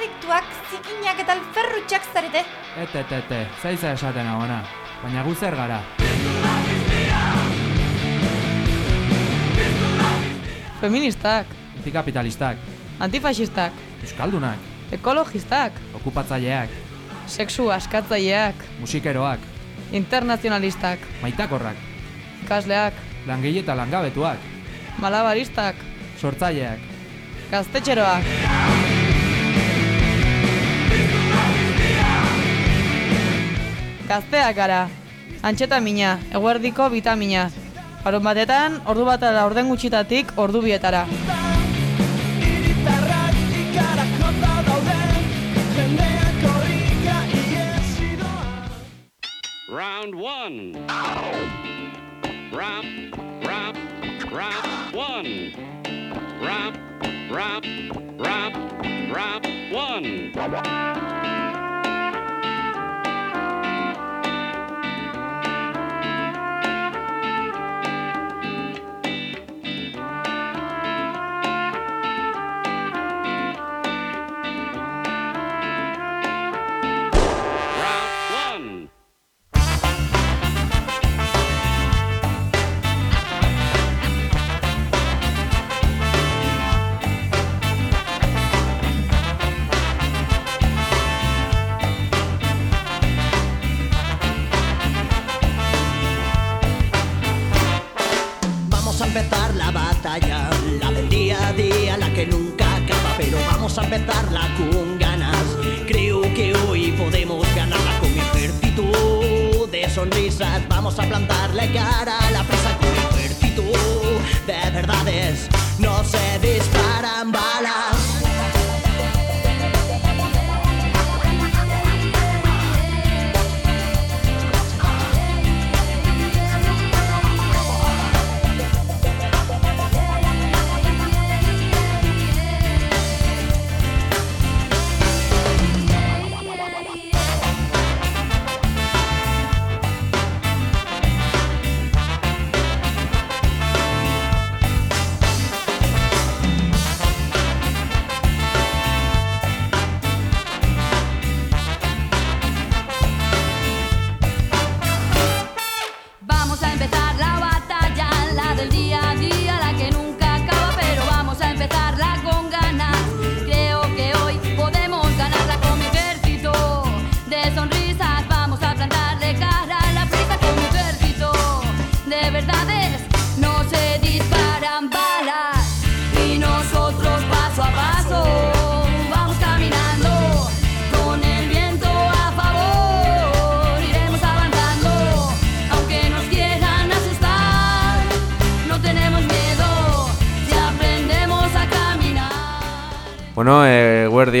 drogadiktuak, zikinak eta alferrutxak zarete. Ete, ete, ete, zaiza esaten agona. Baina gu zer gara. Feministak, Antikapitalistak, antifasistak, euskaldunak, ekologistak, okupatzaileak, sexu askatzaileak, musikeroak, internazionalistak, maitakorrak, ikasleak, langile eta langabetuak, malabaristak, sortzaileak, gaztetxeroak. Gazteak gara, antxetamina, eguerdiko vitamina. Harun batetan, ordu batara orden gutxitatik ordu bietara. Round one. Rap, rap, rap, one. Rap, rap, rap, rap, one. Vamos a plantarle cara a la presa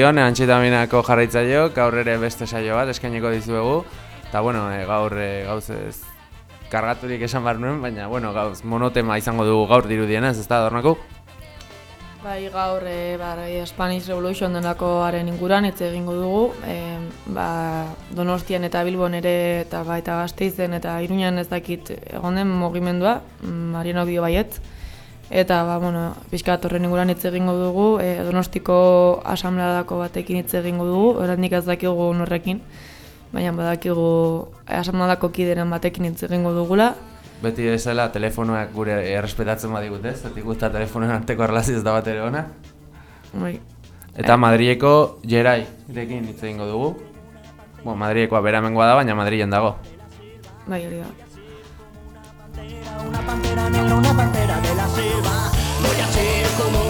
guerdion, antxitaminako jarraitzaileok, gaur ere beste saio bat eskaineko dizuegu. Eta, bueno, e, gaur e, gauz ez kargaturik esan behar nuen, baina, bueno, gauz monotema izango dugu gaur dirudienez, ez da, dornako? Bai, gaur e, bai, Spanish Revolution dendakoaren inguran hitz egingo dugu. E, ba, Donostian eta Bilbon ere eta baita Gasteizen eta Iruñan ez dakit egon den mugimendua, Mariano dio baietz. Eta ba, bueno, pixka horren inguran hitz egingo dugu, e, Donostiko asamladako batekin hitz egingo dugu, oraindik ez dakigu norrekin. Baina badakigu asamladako kideren batekin hitz egingo dugula, Beti bezala telefonoak gure errespetatzen badigute, ez? Zatik guzta telefonoen arteko erlazio ez da bat ere ona. bai, Eta Madrileko Jerai rekin hitz egingo dugu. Bueno, Madrilekoa beramengoa da, baina Madrilen dago. bai hori da. Una pantera negra, una pantera de la selva. Voy a ser como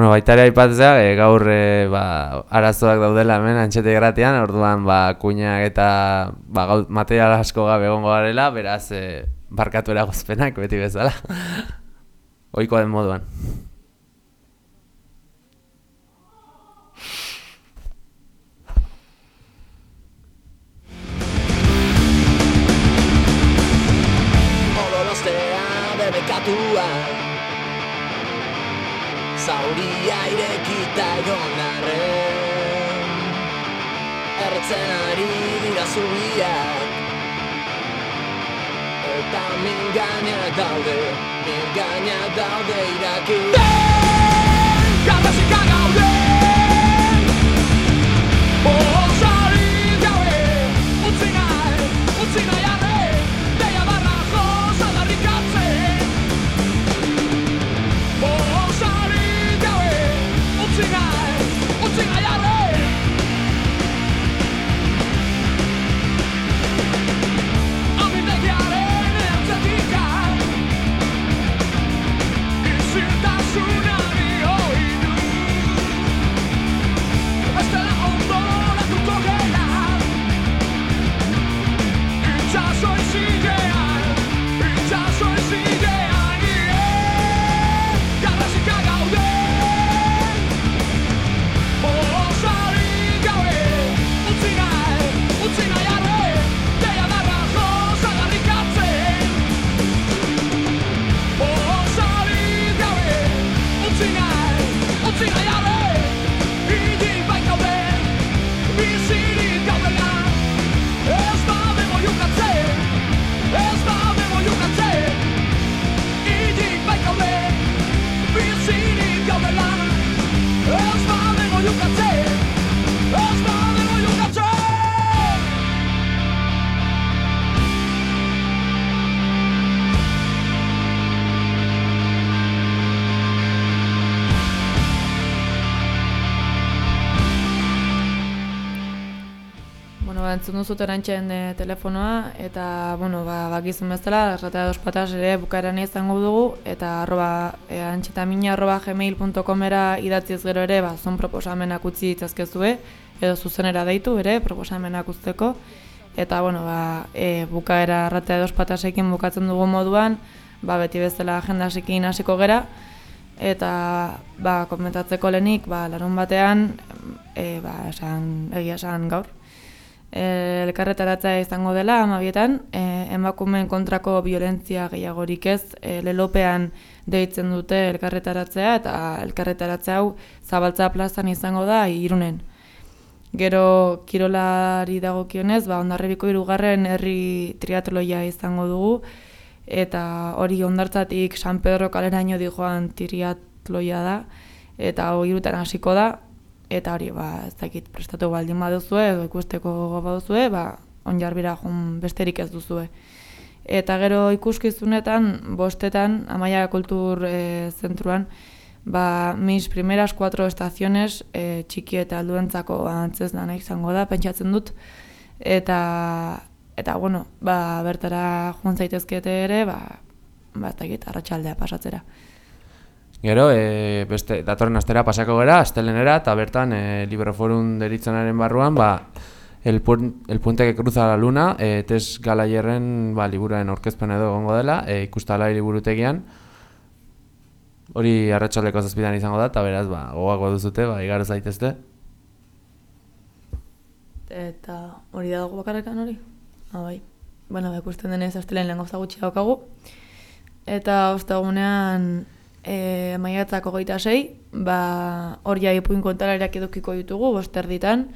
Bueno, baita ere aipatzea, e, gaur e, ba, arazoak daudela hemen antxete gratian, orduan ba, kuinak eta ba, gau, material asko gabe egongo garela, beraz e, barkatu eragozpenak beti bezala. Oikoa den moduan. Dira zubiak Eta min gaina daude, min gaina daude iraki. Galdezika Entzun duzut erantxen e, telefonoa, eta, bueno, ba, bakizun bezala, erratea dos patas ere bukaeran izango dugu, eta arroba, e, antxetamina arroba gmail.comera idatziz gero ere, ba, zon proposamenak utzi ditzazkezue, edo zuzenera deitu ere, proposamenak uzteko, eta, bueno, ba, e, bukaera erratea dos patasekin bukatzen dugu moduan, ba, beti bezala agendasekin hasiko gera, eta ba, komentatzeko lehenik, ba, larun batean, e, ba, esan, egia esan gaur, e, elkarretaratzea izango dela amabietan, e, emakumeen kontrako violentzia gehiagorik ez, e, lelopean deitzen dute elkarretaratzea, eta elkarretaratzea hau zabaltza plazan izango da irunen. Gero kirolari dagokionez, ba, ondarribiko hirugarren herri triatloia izango dugu, eta hori ondartzatik San Pedro kaleraino dijoan triatloia da, eta hori hasiko da, eta hori, ba, ez dakit, prestatu baldin baduzue, edo ikusteko baduzue, ba, onjarbira jun besterik ez duzue. Eta gero ikuskizunetan, bostetan, Amaia Kultur e, Zentruan, ba, mis primeras cuatro estaciones e, txiki eta alduentzako antzez dana izango da, pentsatzen dut, eta, eta bueno, ba, bertara joan zaitezkete ere, ba, ba, ez dakit, arratsaldea pasatzera. Gero, e, beste, datorren astera pasako gara, astelenera, eta bertan e, Libroforum deritzonaren barruan, ba, el, pun, el puente que cruza la luna, e, tes galaierren ba, liburuen orkezpen edo egongo dela, e, ikustalai liburutegian, hori arratsaldeko zazpidan izango da, eta beraz, ba, gogoako duzute, ba, igaro zaitezte. Eta hori da dago bakarrekan hori? Ah, bai. Bueno, ba, ikusten denez astelen lehen gauza gutxi daukagu. Eta ostegunean e, maiatzako goita sei, ba, hor ja ipuin kontalariak edukiko ditugu, bosterditan,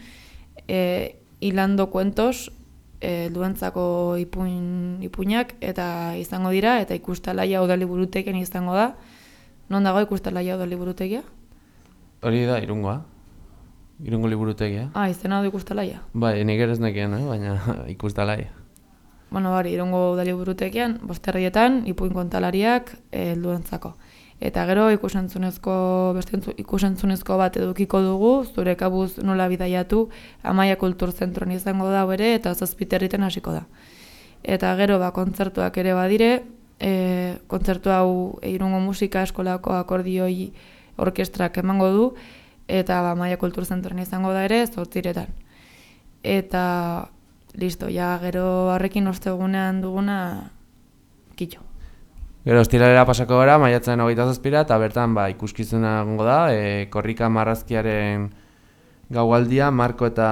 e, hilando kuentos, e, duentzako ipuin, ipuinak, eta izango dira, eta ikustalaia udaliburuteken izango da. Non dago ikustalaia udaliburutegia? Hori da, irungoa. Irungo liburutegia. Ah, izena du ikustalaia. Bai, nik ere ez nekien, eh? baina ikustalai. Bueno, bari, irungo udali burutekian, bosterrietan, ipuin kontalariak eh, helduentzako. Eta gero ikusentzunezko, beste entzu- ikusentzunezko bat edukiko dugu, zure kabuz nola bidaiatu, Amaia Kultur Zentroan izango da ere, eta zazpiterriten hasiko da. Eta gero, ba, kontzertuak ere badire, e, kontzertu hau irungo musika eskolako akordioi orkestrak emango du, eta ba, Amaia Kultur Zentroan izango da ere, zortziretan. Eta, listo, ja gero harrekin ostegunean duguna, kitxo. Gero ostiralera pasako gara, maiatzen hogeita zazpira, eta bertan ba, ikuskizuna egongo da, e, korrika marrazkiaren gaualdia, Marko eta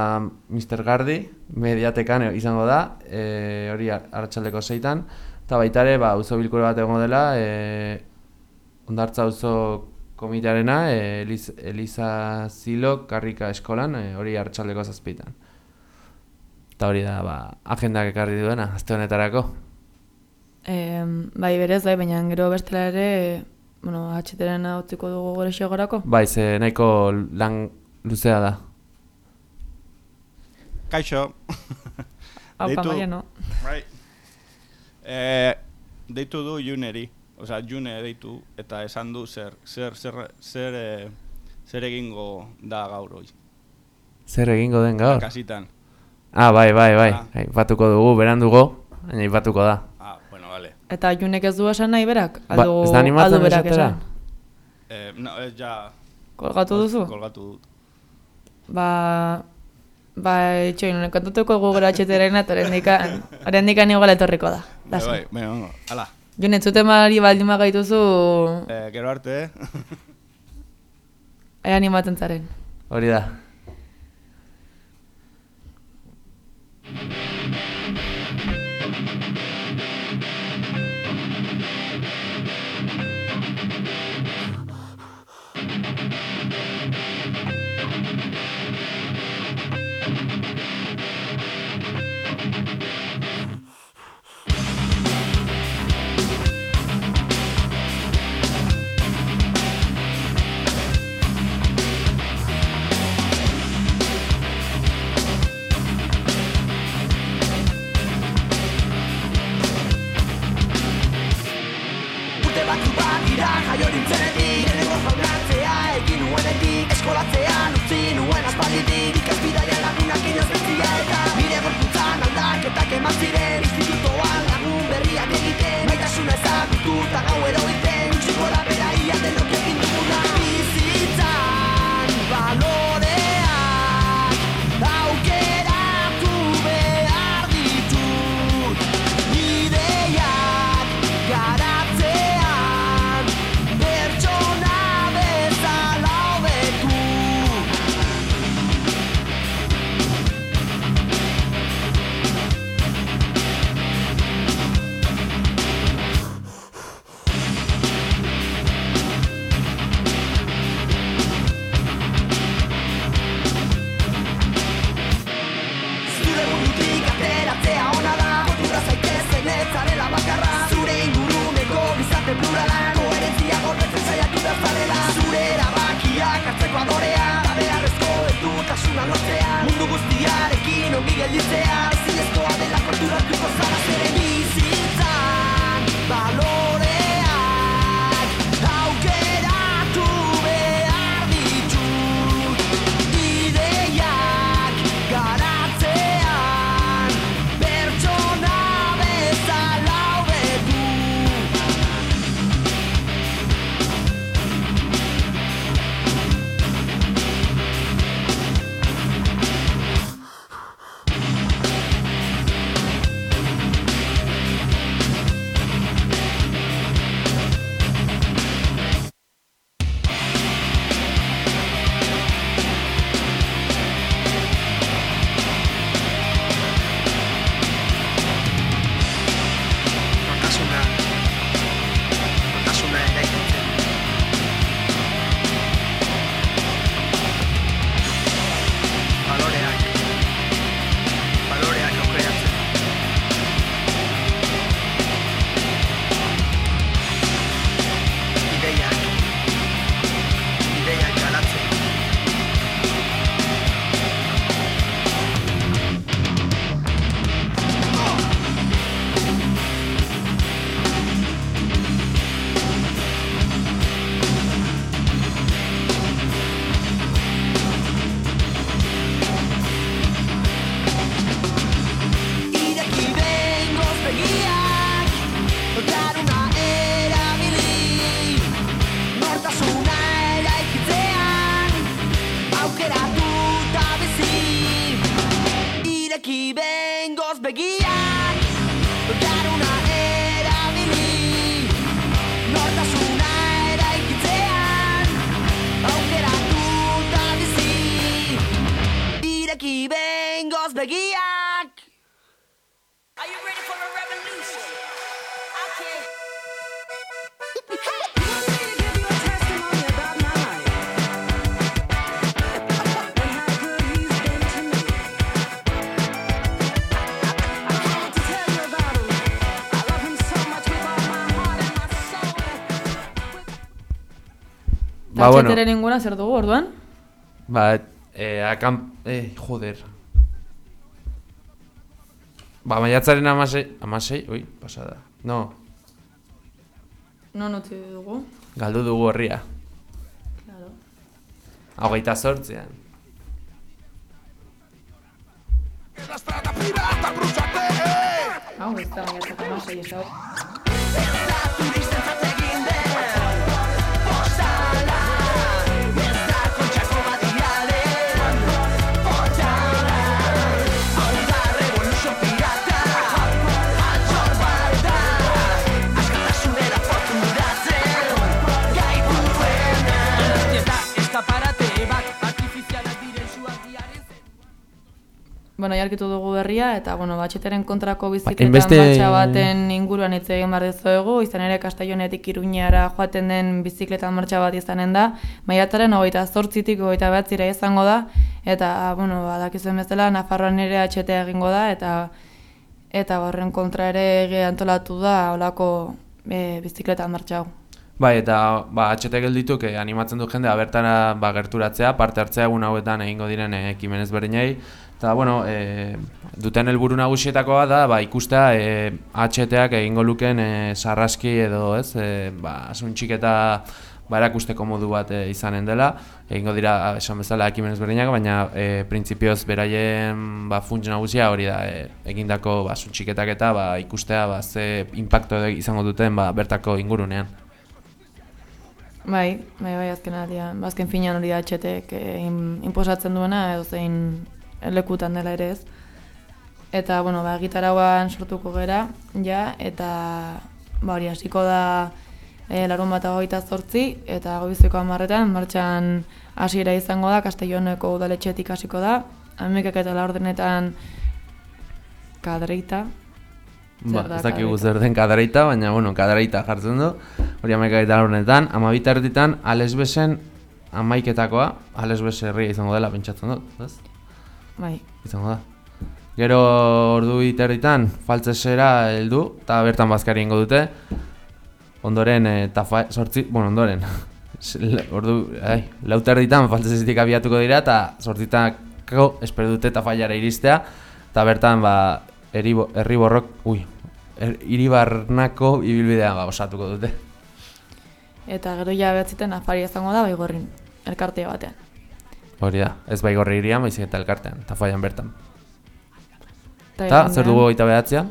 Mr. Gardi, mediatekan izango da, e, hori ar- arratsaldeko zeitan, eta baita ere, ba, auzo bilkura bat egongo dela, e, ondartza auzo komitearena, e, Eliz, Eliza Zilo, karrika eskolan, e, hori arratsaldeko zazpitan. Eta hori da, ba, agendak ekarri duena, azte honetarako. E, bai berez, bai, baina gero bestela ere, bueno, atxeteren utziko dugu gore xegorako. Bai, ze nahiko lan luzea da. Kaixo. Haupa, Deitu- Mariano. Bai. Eh, deitu du Juneri, osea June deitu eta esan du zer zer zer zer, eh, zer egingo da gaur hoi. Zer egingo den gaur? Kasitan. Ah, bai, bai, bai. Ah. Aipatuko dugu, berandugo, baina aipatuko da. Eta junek ez du esan nahi berak? Ba, Aldu, ez da animatzen berak esatera? esan. Eh, no, ez ja Kolgatu duzu? kolgatu dut. Ba, ba, itxoin, kontatuko gugura atxeterena, eta orendikan, orendikan igual etorriko da. Bai, bai, bai, ongo. Hala. Jon, entzuten mari baldin magaituzu, Eh, gero arte, eh? ea animatzen zaren. Hori da. Bueno. Txeteren inguna zer dugu orduan? Ba, eh, akan... Eh, joder. Ba, maiatzaren amasei... Amasei? Ui, pasada. No, Non utzi dugu? galdu dugu herria. Claro. Hogeita zortzean. Hau, ez da, maiatzak amasei, ez da. Jarkitu dugu berria, eta, bueno, batxeteren kontrako bizikleta hainbeste- martxa baten inguruan hitz egin behar dizuegu, izan ere Kastaionetik Iruñara joaten den bizikleta martxa bat izanen da, maiatzaren hogeita zortzitik hogeita behatzira izango da, eta, bueno, badakizuen bezala, Nafarroan ere atxetea egingo da, eta eta horren kontra ere antolatu da olako e, bizikleta martxa hau. Bai, eta ba, atxete geldituk eh, animatzen du jendea bertara ba, gerturatzea, parte hartzea egun hauetan egingo diren eh, ekimen ezberdinei. Eta, bueno, e, duten helburu nagusietakoa da, ba, ikustea e, atxeteak egingo luken e, sarraski edo, ez, e, ba, asuntxik eta ba, erakusteko modu bat e, izanen dela. Egingo dira, esan bezala, ekimen ezberdinak, baina e, printzipioz beraien ba, funts nagusia hori da, e, egindako ba, suntxiketak eta ba, ikustea ba, ze impacto izango duten ba, bertako ingurunean. Bai, bai, bai, azken aldian, ba, azken finean hori da atxetek eh, in, inposatzen duena, edo zein lekutan dela ere ez. Eta, bueno, ba, gitarauan sortuko gera, ja, eta, ba, hori hasiko da e, larun bat hogeita zortzi, eta goizeko amarretan, martxan hasiera izango da, Castelloneko udaletxetik hasiko da, amekak eta laurdenetan kadreita, Ba, ez dakigu zer den kadreita, baina, bueno, kadreita jartzen du. Hori amaika eta honetan, amabita erditan, alesbesen amaiketakoa, alesbes herria izango dela, pentsatzen dut, ez? Bai, Izango da. Gero ordu iterritan, faltzesera heldu, eta bertan bazkari ingo dute. Ondoren, e, tafa, sortzi, bueno, ondoren. Ordu, ai, lauterritan faltzesetik abiatuko dira, eta sortzitako espero dute tafaiara iristea. Eta bertan, ba, eribo, herriborrok, ui, er, iribarnako ibilbidea ba, osatuko dute. eta gero ja behatziten afari izango da, baigorrin, elkartea batean. Hori da, ez baigorri irian, baizik eta elkartean, tafaian bertan. Eta Eta, zer dugu goita behatzean?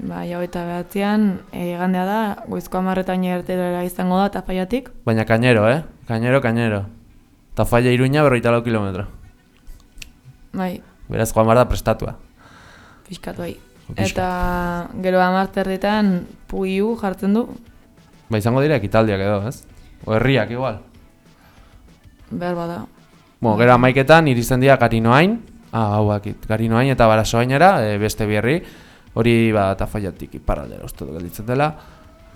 Bai, hogeita behatzean, egandea da, goizko amarretan ertera izango da, tafaiatik. Baina kainero, eh? Kainero, kainero. Tafaia iruña berroita lau kilometro. Bai, Beraz, joan da prestatua. pixkatu bai. Eta gero amarterritan puiu jartzen du, Ba, izango dira ekitaldiak edo, ez? O herriak igual. behar bada. Bueno, gero amaiketan iristen dira garinoain, ah, hau bakit, garinoain eta barasoainera, e, beste bierri, hori ba, tafaiatik iparraldera uste dut gelditzen dela.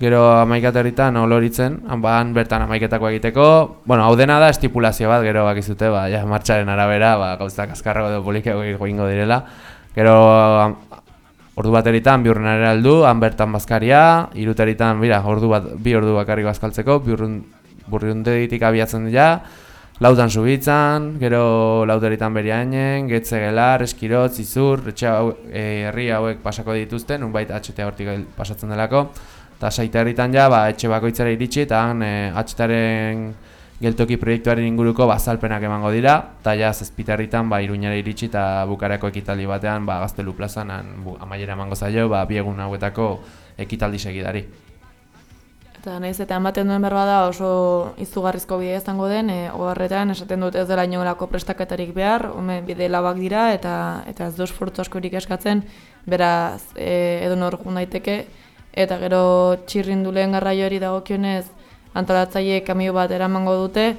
Gero amaikaterritan oloritzen, han bertan amaiketako egiteko, bueno, hau dena da estipulazio bat, gero bakizute, ba, ja, martxaren arabera, ba, gauzak azkarrago edo polikago egingo direla. Gero ordu bateritan biurrenara heldu, han bertan bazkaria, iruteritan, bira, ordu bat, bi ordu bakarrik bazkaltzeko, biurrun, burriundetik abiatzen dira, lautan subitzan, gero lauteritan beriainen, getze gelar, eskirotz, izur, etxe hau, e, herri hauek pasako dituzten, unbait HT hortik pasatzen delako, eta saita herritan ja, ba, etxe bakoitzara iritsi, eta e, HTaren geltoki proiektuaren inguruko bazalpenak emango dira, eta ja zazpiterritan ba, iruñara iritsi eta bukarako ekitaldi batean ba, gaztelu plazan amaiera emango zaio ba, bi egun hauetako ekitaldi segidari. Eta nahiz eta ematen duen berba da oso izugarrizko bidea izango den, e, oharretan esaten dut ez dela inolako prestaketarik behar, home bide labak dira eta eta ez du esfortzu askorik eskatzen, beraz e, edo nor daiteke. Eta gero txirrinduleen garraioari dagokionez antolatzaile kamio bat eramango dute,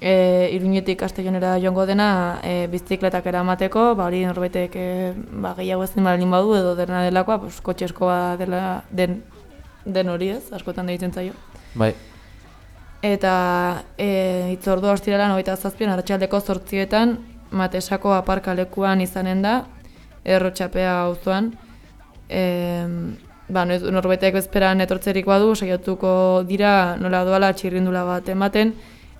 e, iruñetik castellonera joango dena e, bizikletak eramateko, ba hori norbaitek e, ba, gehiago ezin baldin badu edo dena delakoa, pues, kotxeskoa dela den, den hori ez, askotan deitzen zaio. Bai. Eta e, itzordua ostiralan hogeita zazpian arratsaldeko zortzietan matesako aparkalekuan izanen da, errotxapea auzoan. E, ba, norbaitek bezperan etortzerik badu, saiatuko dira nola doala txirrindula bat ematen,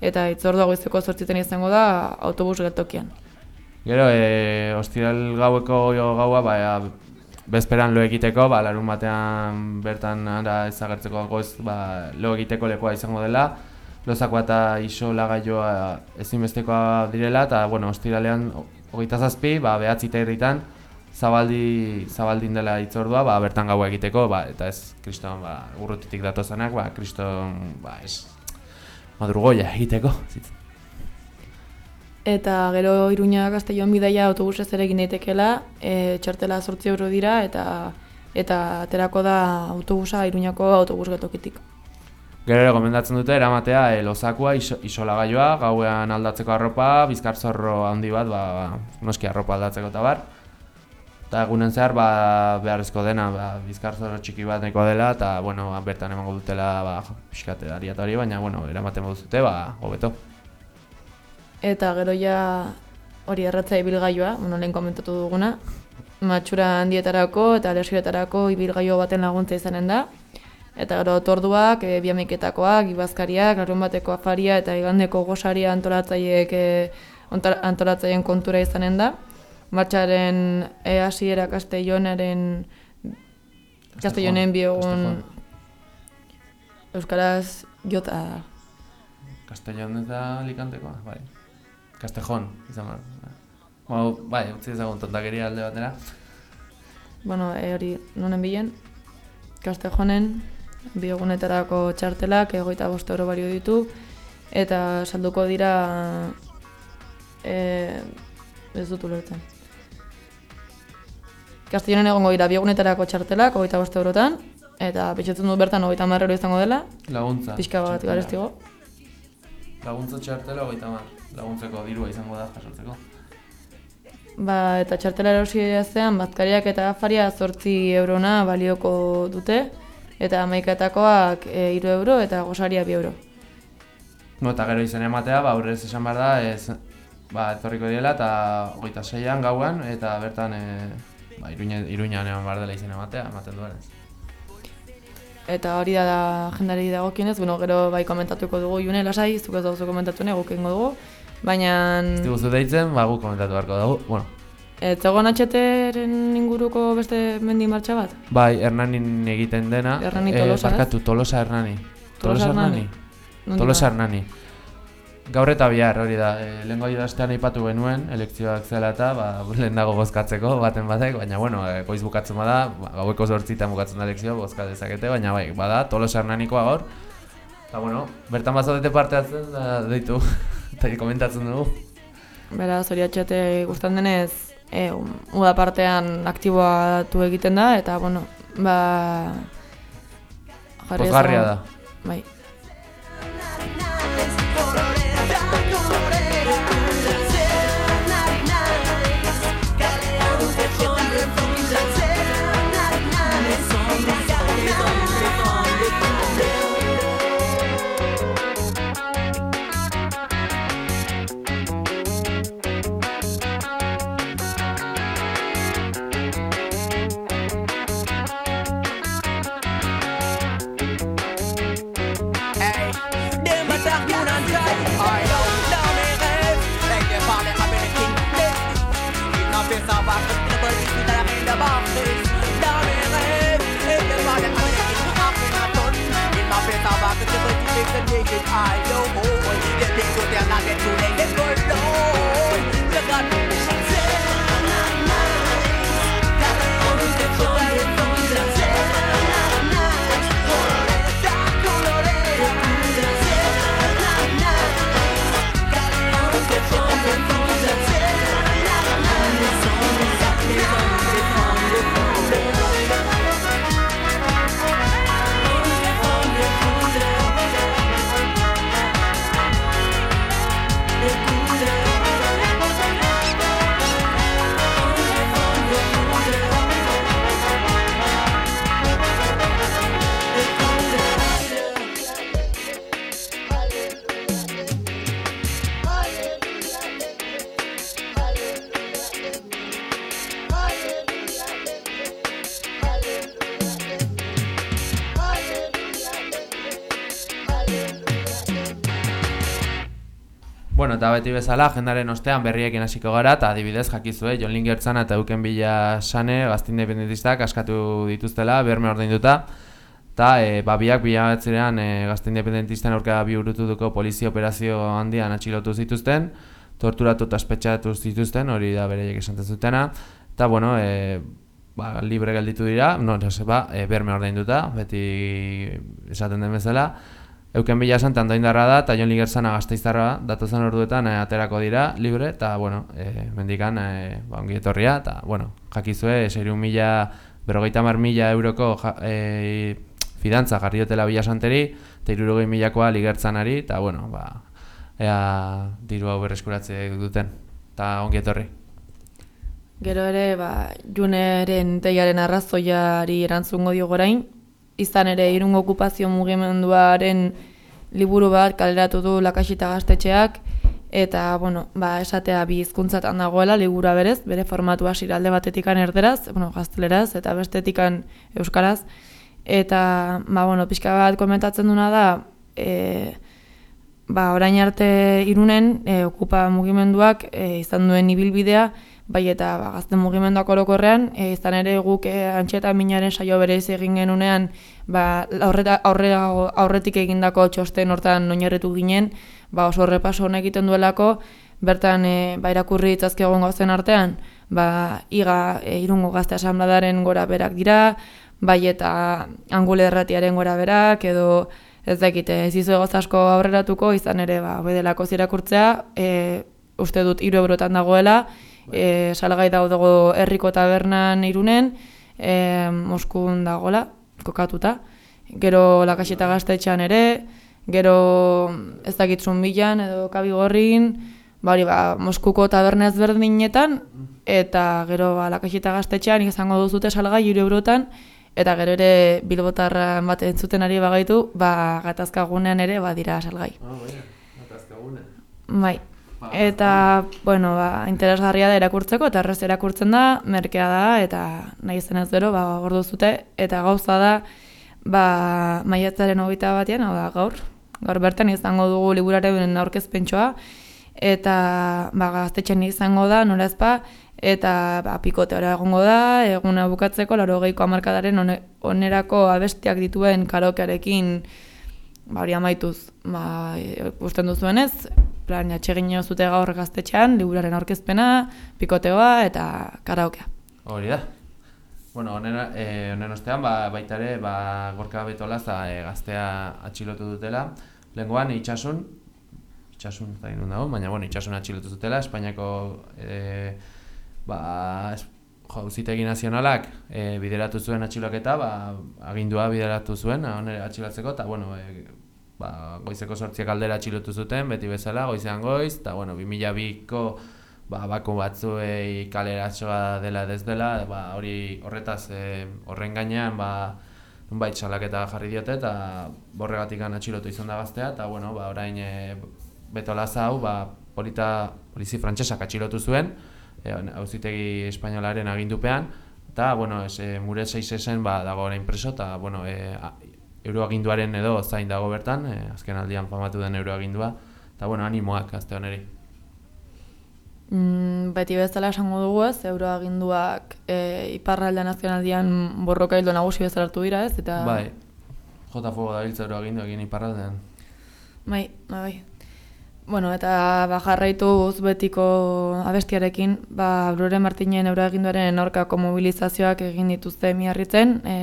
eta itzordua goizeko zortzietan izango da autobus geltokian. Gero, e, ostiral gaueko gaua, ba, bezperan lo egiteko, ba, larun batean bertan ara ezagertzeko goz, ba, lo egiteko lekoa izango dela, lozakoa eta iso lagaioa ezinbestekoa direla, eta, bueno, ostiralean hogeita zazpi, ba, behatzi eta zabaldi, zabaldin dela itzordua, ba, bertan gaua egiteko, ba, eta ez kriston, ba, urrutitik datozanak, ba, kriston, ba, ez, madrugoia egiteko. zitz. Eta gero Iruña Castellon bidaia autobusez ere egin daitekeela, e, txartela 8 euro dira eta eta aterako da autobusa Iruñako autobus geltokitik. Gero gomendatzen dute eramatea e, lozakua iso, isolagailoa, gauean aldatzeko arropa, bizkarzorro handi bat, ba, noski arropa aldatzeko eta bar. Eta egunen zehar ba, beharrezko dena, ba, bizkarzorro txiki bat nahiko dela, eta bueno, bertan emango dutela ba, pixkate ari eta hori, baina bueno, eramaten baduzute, ba, hobeto. Eta gero ja hori erratza ibilgailua, bueno, lehen komentatu duguna, matxura handietarako eta lesioetarako ibilgailu baten laguntza izanen da. Eta gero torduak, e, biamiketakoak, ibazkariak, larun bateko afaria eta igandeko gosaria antolatzaileek e, antolatzaileen kontura izanen da. Martxaren e, hasiera Castellonaren Castellonen bi egun Euskaraz jota da. Castellón eta Alicantekoa, bai. Castellón, izan behar. Ba, bai, utzi ezagun tontakeria alde batera. Bueno, e, hori nonen bilen, Castejonen biogunetarako txartelak egoita bost euro balio ditu eta salduko dira e, ez dut ulertzen. Castellonen egongo dira biogunetarako txartelak hogeita bost eurotan eta pentsatzen dut bertan hogeita hamar euro izango dela, Laguntza. pixka bat garestigo. Laguntza txartela hogeita mar. Laguntzeko dirua izango da jasotzeko. Ba, eta txartela erosi zean, bazkariak eta afaria zortzi eurona balioko dute, eta amaikatakoak e, iru euro eta gosaria bi euro. No, eta gero izen ematea, ba, aurrez esan behar da, ez, ba, etorriko direla, eta hogeita seian gauan, eta bertan, e, ba, iruña, iruñan eman behar dela izen ematea, ematen duenez. Eta hori da, da jendari dagokionez, bueno, gero bai komentatuko dugu june lasai, zuk ez dauzu komentatu nahi, guk egingo dugu, baina Ez diguzu deitzen, ba, gu komentatu beharko dugu, bueno. ez zegoen atxeteren inguruko beste mendi martxa bat? Bai, Hernanin egiten dena. Hernani eh, Tolosa, ez? barkatu, Tolosa Hernani. Tolosa Hernani? Nondik Tolosa? Hernani. Gaur eta bihar, hori da. E, lehenko idaztean aipatu genuen, elekzioak zela eta, ba, lehen dago bozkatzeko, baten batek, baina, bueno, e, goiz bukatzen bada, ba, gaueko zortzitan bukatzen da elekzioa, bozka dezakete, baina bai, bada, Tolosa Hernanikoa gaur. Eta, bueno, bertan bazatete parte hartzen, da, deitu, eta komentatzen dugu. Beraz, hori atxete guztan denez, e, uda partean aktiboatu egiten da, eta, bueno, ba... Pozgarria da. Bai. Bueno, eta beti bezala, agendaren ostean berriekin hasiko gara, eta adibidez jakizue, Jon Lingertzana eta Euken Bila Sane, gazte independentistak askatu dituztela, berme ordainduta, eta e, ba, biak bila batzerean e, gazte independentisten aurka bi duko polizia operazio handian atxilotu zituzten, torturatu eta espetxatu zituzten, hori da bereiek esan zutena, eta bueno, e, ba, libre gelditu dira, no, no ba, e, berme ordainduta, beti esaten den bezala, Euken bila esan tandoindarra da, eta Jon Ligerzana gazteiztarra datozen orduetan e, aterako dira, libre, eta, bueno, e, mendikan, e, ba, ongi etorria, eta, bueno, jakizue, eseriun mila, berrogeita mar mila euroko ja, e, fidantza jarri dutela bila santeri, eta irurogei milakoa ligertzanari, eta, bueno, ba, ea diru hau berreskuratze duten, eta ongi etorri. Gero ere, ba, juneren teiaren arrazoiari erantzungo dio gorain, izan ere irungo okupazio mugimenduaren liburu bat kaleratu du lakasita gaztetxeak, eta, bueno, ba, esatea bi hizkuntzatan dagoela, libura berez, bere formatu hasi alde batetikan erderaz, bueno, gazteleraz, eta bestetikan euskaraz, eta, ba, bueno, pixka bat komentatzen duna da, e, ba, orain arte irunen, e, okupa mugimenduak e, izan duen ibilbidea, bai eta ba, gazte mugimenduak orokorrean, e, izan ere guk e, antxeta minaren saio berez egin genunean, ba, aurreta, aurrera, aurretik egindako txosten hortan oinerretu ginen, ba, oso repaso honek egiten duelako, bertan e, ba, irakurri itzazki egon gauzen artean, ba, iga e, irungo gazte asambladaren gora berak dira, bai eta angule erratiaren gora berak, edo ez dakite, ez izu egoz asko aurreratuko, izan ere, ba, bedelako zirakurtzea, e, uste dut hiru eurotan dagoela, e, salgai daudago herriko tabernan irunen, e, Moskun dagola, kokatuta. Gero lakaseta gaztetxean ere, gero ez dakitzun bilan edo kabigorrin, bari ba, Moskuko taberna ezberdinetan, eta gero ba, lakaseta gaztetxean izango duzute salgai hiru eurotan, eta gero ere bilbotarra bat entzuten ari bagaitu, ba, gatazkagunean ere badira salgai. Ah, bai, gatazkagunean. Bai, Eta, bueno, ba, interesgarria da erakurtzeko, eta errez erakurtzen da, merkea da, eta nahi zen ez bero, ba, gordu zute, eta gauza da, ba, maiatzaren hogeita batean, hau da, gaur, gaur bertan izango dugu liburaren aurkezpentsoa, eta, ba, gaztetxen izango da, nola ezpa, eta, ba, pikote egongo da, eguna bukatzeko, laro geiko amarkadaren onerako abestiak dituen karokearekin, ba, hori amaituz, ba, usten duzuenez, plan, atxegin zute gaur gaztetxean, liburaren aurkezpena, pikoteoa eta karaokea. Hori da. Bueno, honen, e, honen ostean, ba, baita ere, ba, gorka betola za, e, gaztea atxilotu dutela. Lengoan, itxasun, itxasun, eta dago, baina, bueno, itxasun atxilotu dutela, Espainiako, e, ba, es, jo, uzitegi nazionalak e, bideratu zuen atxiloketa, ba, agindua bideratu zuen, honen atxilatzeko, eta, bueno, e, ba, goizeko sortziak aldera atxilotu zuten, beti bezala, goizean goiz, eta, bueno, 2002ko ba, baku batzuei kaleratxoa dela ez dela, ba, hori horretaz e, horren gainean, ba, nunbait salaketa jarri diote, eta borregatik atxilotu izan da gaztea, eta, bueno, ba, orain e, beto hau, ba, polita, polizi frantsesak atxilotu zuen, e, hauzitegi espainolaren agindupean, eta, bueno, ez, e, mure 6 ba, dago orain preso, eta, bueno, e, euroaginduaren edo zain dago bertan, e, azken aldian famatu den euroagindua, eta bueno, animoak azte honeri. Mm, beti bezala esango dugu ez, euroaginduak e, iparralde nazionaldian borroka hildo nagusi bezala hartu dira ez, eta... Bai, jota fuego da biltza euroagindu egin iparraldean. Bai, bai, bai. Bueno, eta ba, jarraitu betiko abestiarekin, ba, Brure Martinen euroaginduaren aurkako mobilizazioak egin dituzte miarritzen, e,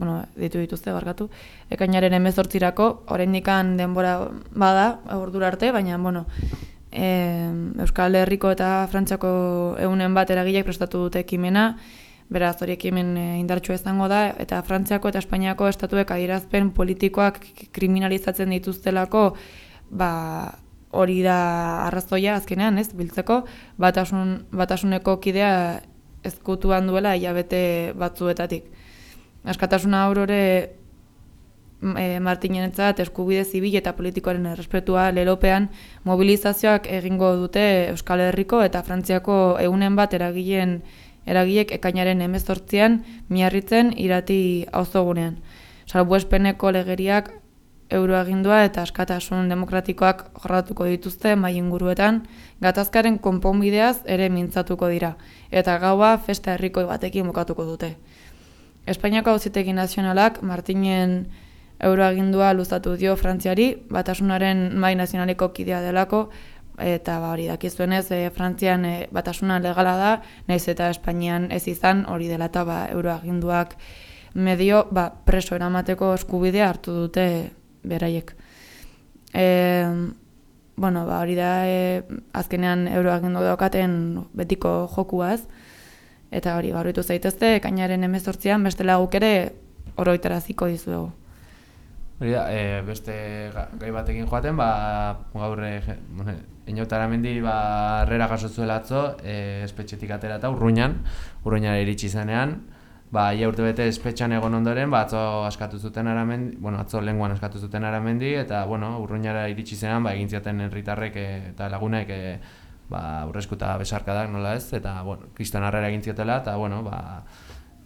bueno, ditu dituzte barkatu, ekainaren emezortzirako, dikan denbora bada, ordura arte, baina, bueno, e, Euskal Herriko eta Frantziako egunen bat eragilek prestatu dute ekimena, beraz hori ekimen e, indartsua izango da, eta Frantziako eta Espainiako estatuek adierazpen politikoak kriminalizatzen dituztelako, ba, hori da arrazoia azkenean, ez, biltzeko, batasun, batasuneko kidea ezkutuan duela hilabete batzuetatik askatasuna aurore e, Martinenetzat eskubide zibil eta politikoaren errespetua lelopean mobilizazioak egingo dute Euskal Herriko eta Frantziako egunen bat eragileen eragilek ekainaren emezortzian miarritzen irati auzogunean. Salbu espeneko legeriak euroagindua eta askatasun demokratikoak jorratuko dituzte mai inguruetan, gatazkaren konponbideaz ere mintzatuko dira, eta gaua festa herrikoi batekin bukatuko dute. Espainiako auzitegi nazionalak Martinen euroagindua luzatu dio Frantziari, batasunaren mai nazionaliko kidea delako, eta ba, hori dakizuenez, e, Frantzian e, batasuna legala da, naiz eta Espainian ez izan, hori dela eta ba, euroaginduak medio ba, preso eramateko eskubidea hartu dute beraiek. E, bueno, ba, hori da e, azkenean euroagindu daukaten betiko jokuaz, eta hori barritu zaitezte, kainaren emezortzian beste laguk ere oroitaraziko dizuegu. Hori da, e, beste ga- gai batekin joaten, ba, gaur e, bueno, Inoutara mendi ba, herrera jaso zuela atzo, e, espetxetik atera eta urruñan, urruñara iritsi zenean, ba, ia urte bete espetxan egon ondoren, ba, atzo askatu zuten aramendi, bueno, atzo lenguan askatu zuten aramendi, eta, bueno, urruñara iritsi zenean, ba, egin zioten herritarrek e, eta lagunek, e, ba, urreskuta besarkadak, nola ez, eta, bueno, kriston harrera egin ziotela, eta, bueno, ba,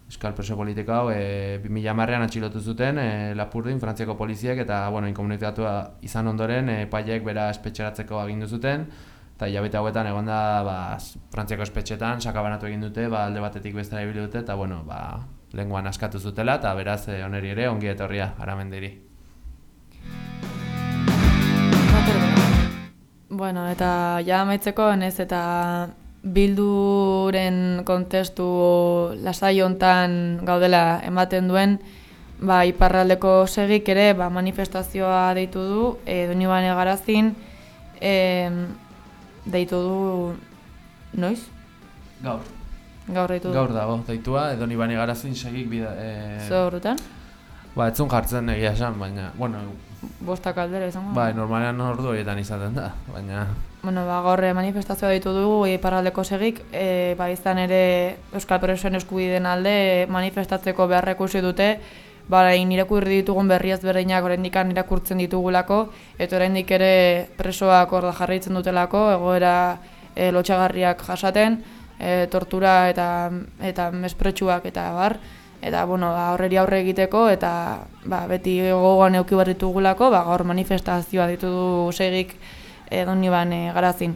Euskal preso politiko hau e, 2000 marrean atxilotu zuten e, Lapurdin, Frantziako poliziek eta bueno, inkomunikatua izan ondoren e, epaileek bera espetxeratzeko agindu zuten eta hilabete hauetan egon da ba, Frantziako espetxetan sakabanatu egin dute ba, alde batetik bestera ibili dute eta bueno, ba, lenguan askatu zutela eta beraz e, oneri ere ongi etorria aramendiri. Bueno, eta ja amaitzeko, nez eta bilduren kontestu lasai hontan gaudela ematen duen, ba, iparraldeko segik ere ba, manifestazioa deitu du, e, doni bane garazin, e, deitu du, noiz? Gaur. Gaur deitu du. Gaur dago, deitua, edo ni bani garazin segik bida... E, horretan? ba, etzun jartzen egia esan, baina, bueno, Bostak aldera izango. bai, normalean ordu horietan izaten da, baina... Bueno, ba, gaur eh, manifestazioa ditu dugu iparraldeko segik, e, ba, izan ere Euskal Presoen eskubideen alde manifestatzeko beharra ikusi dute, ba, orain irakurri ditugun berriaz berdinak oraindikan irakurtzen ditugulako, eta oraindik ere presoak hor da jarraitzen dutelako, egoera e, lotxagarriak jasaten, e, tortura eta eta mespretsuak eta bar, eta bueno, ba, horreri aurre egiteko eta ba, beti gogoan euki behar ditugulako, ba, gaur manifestazioa ditu du segik edo niban e, garazin.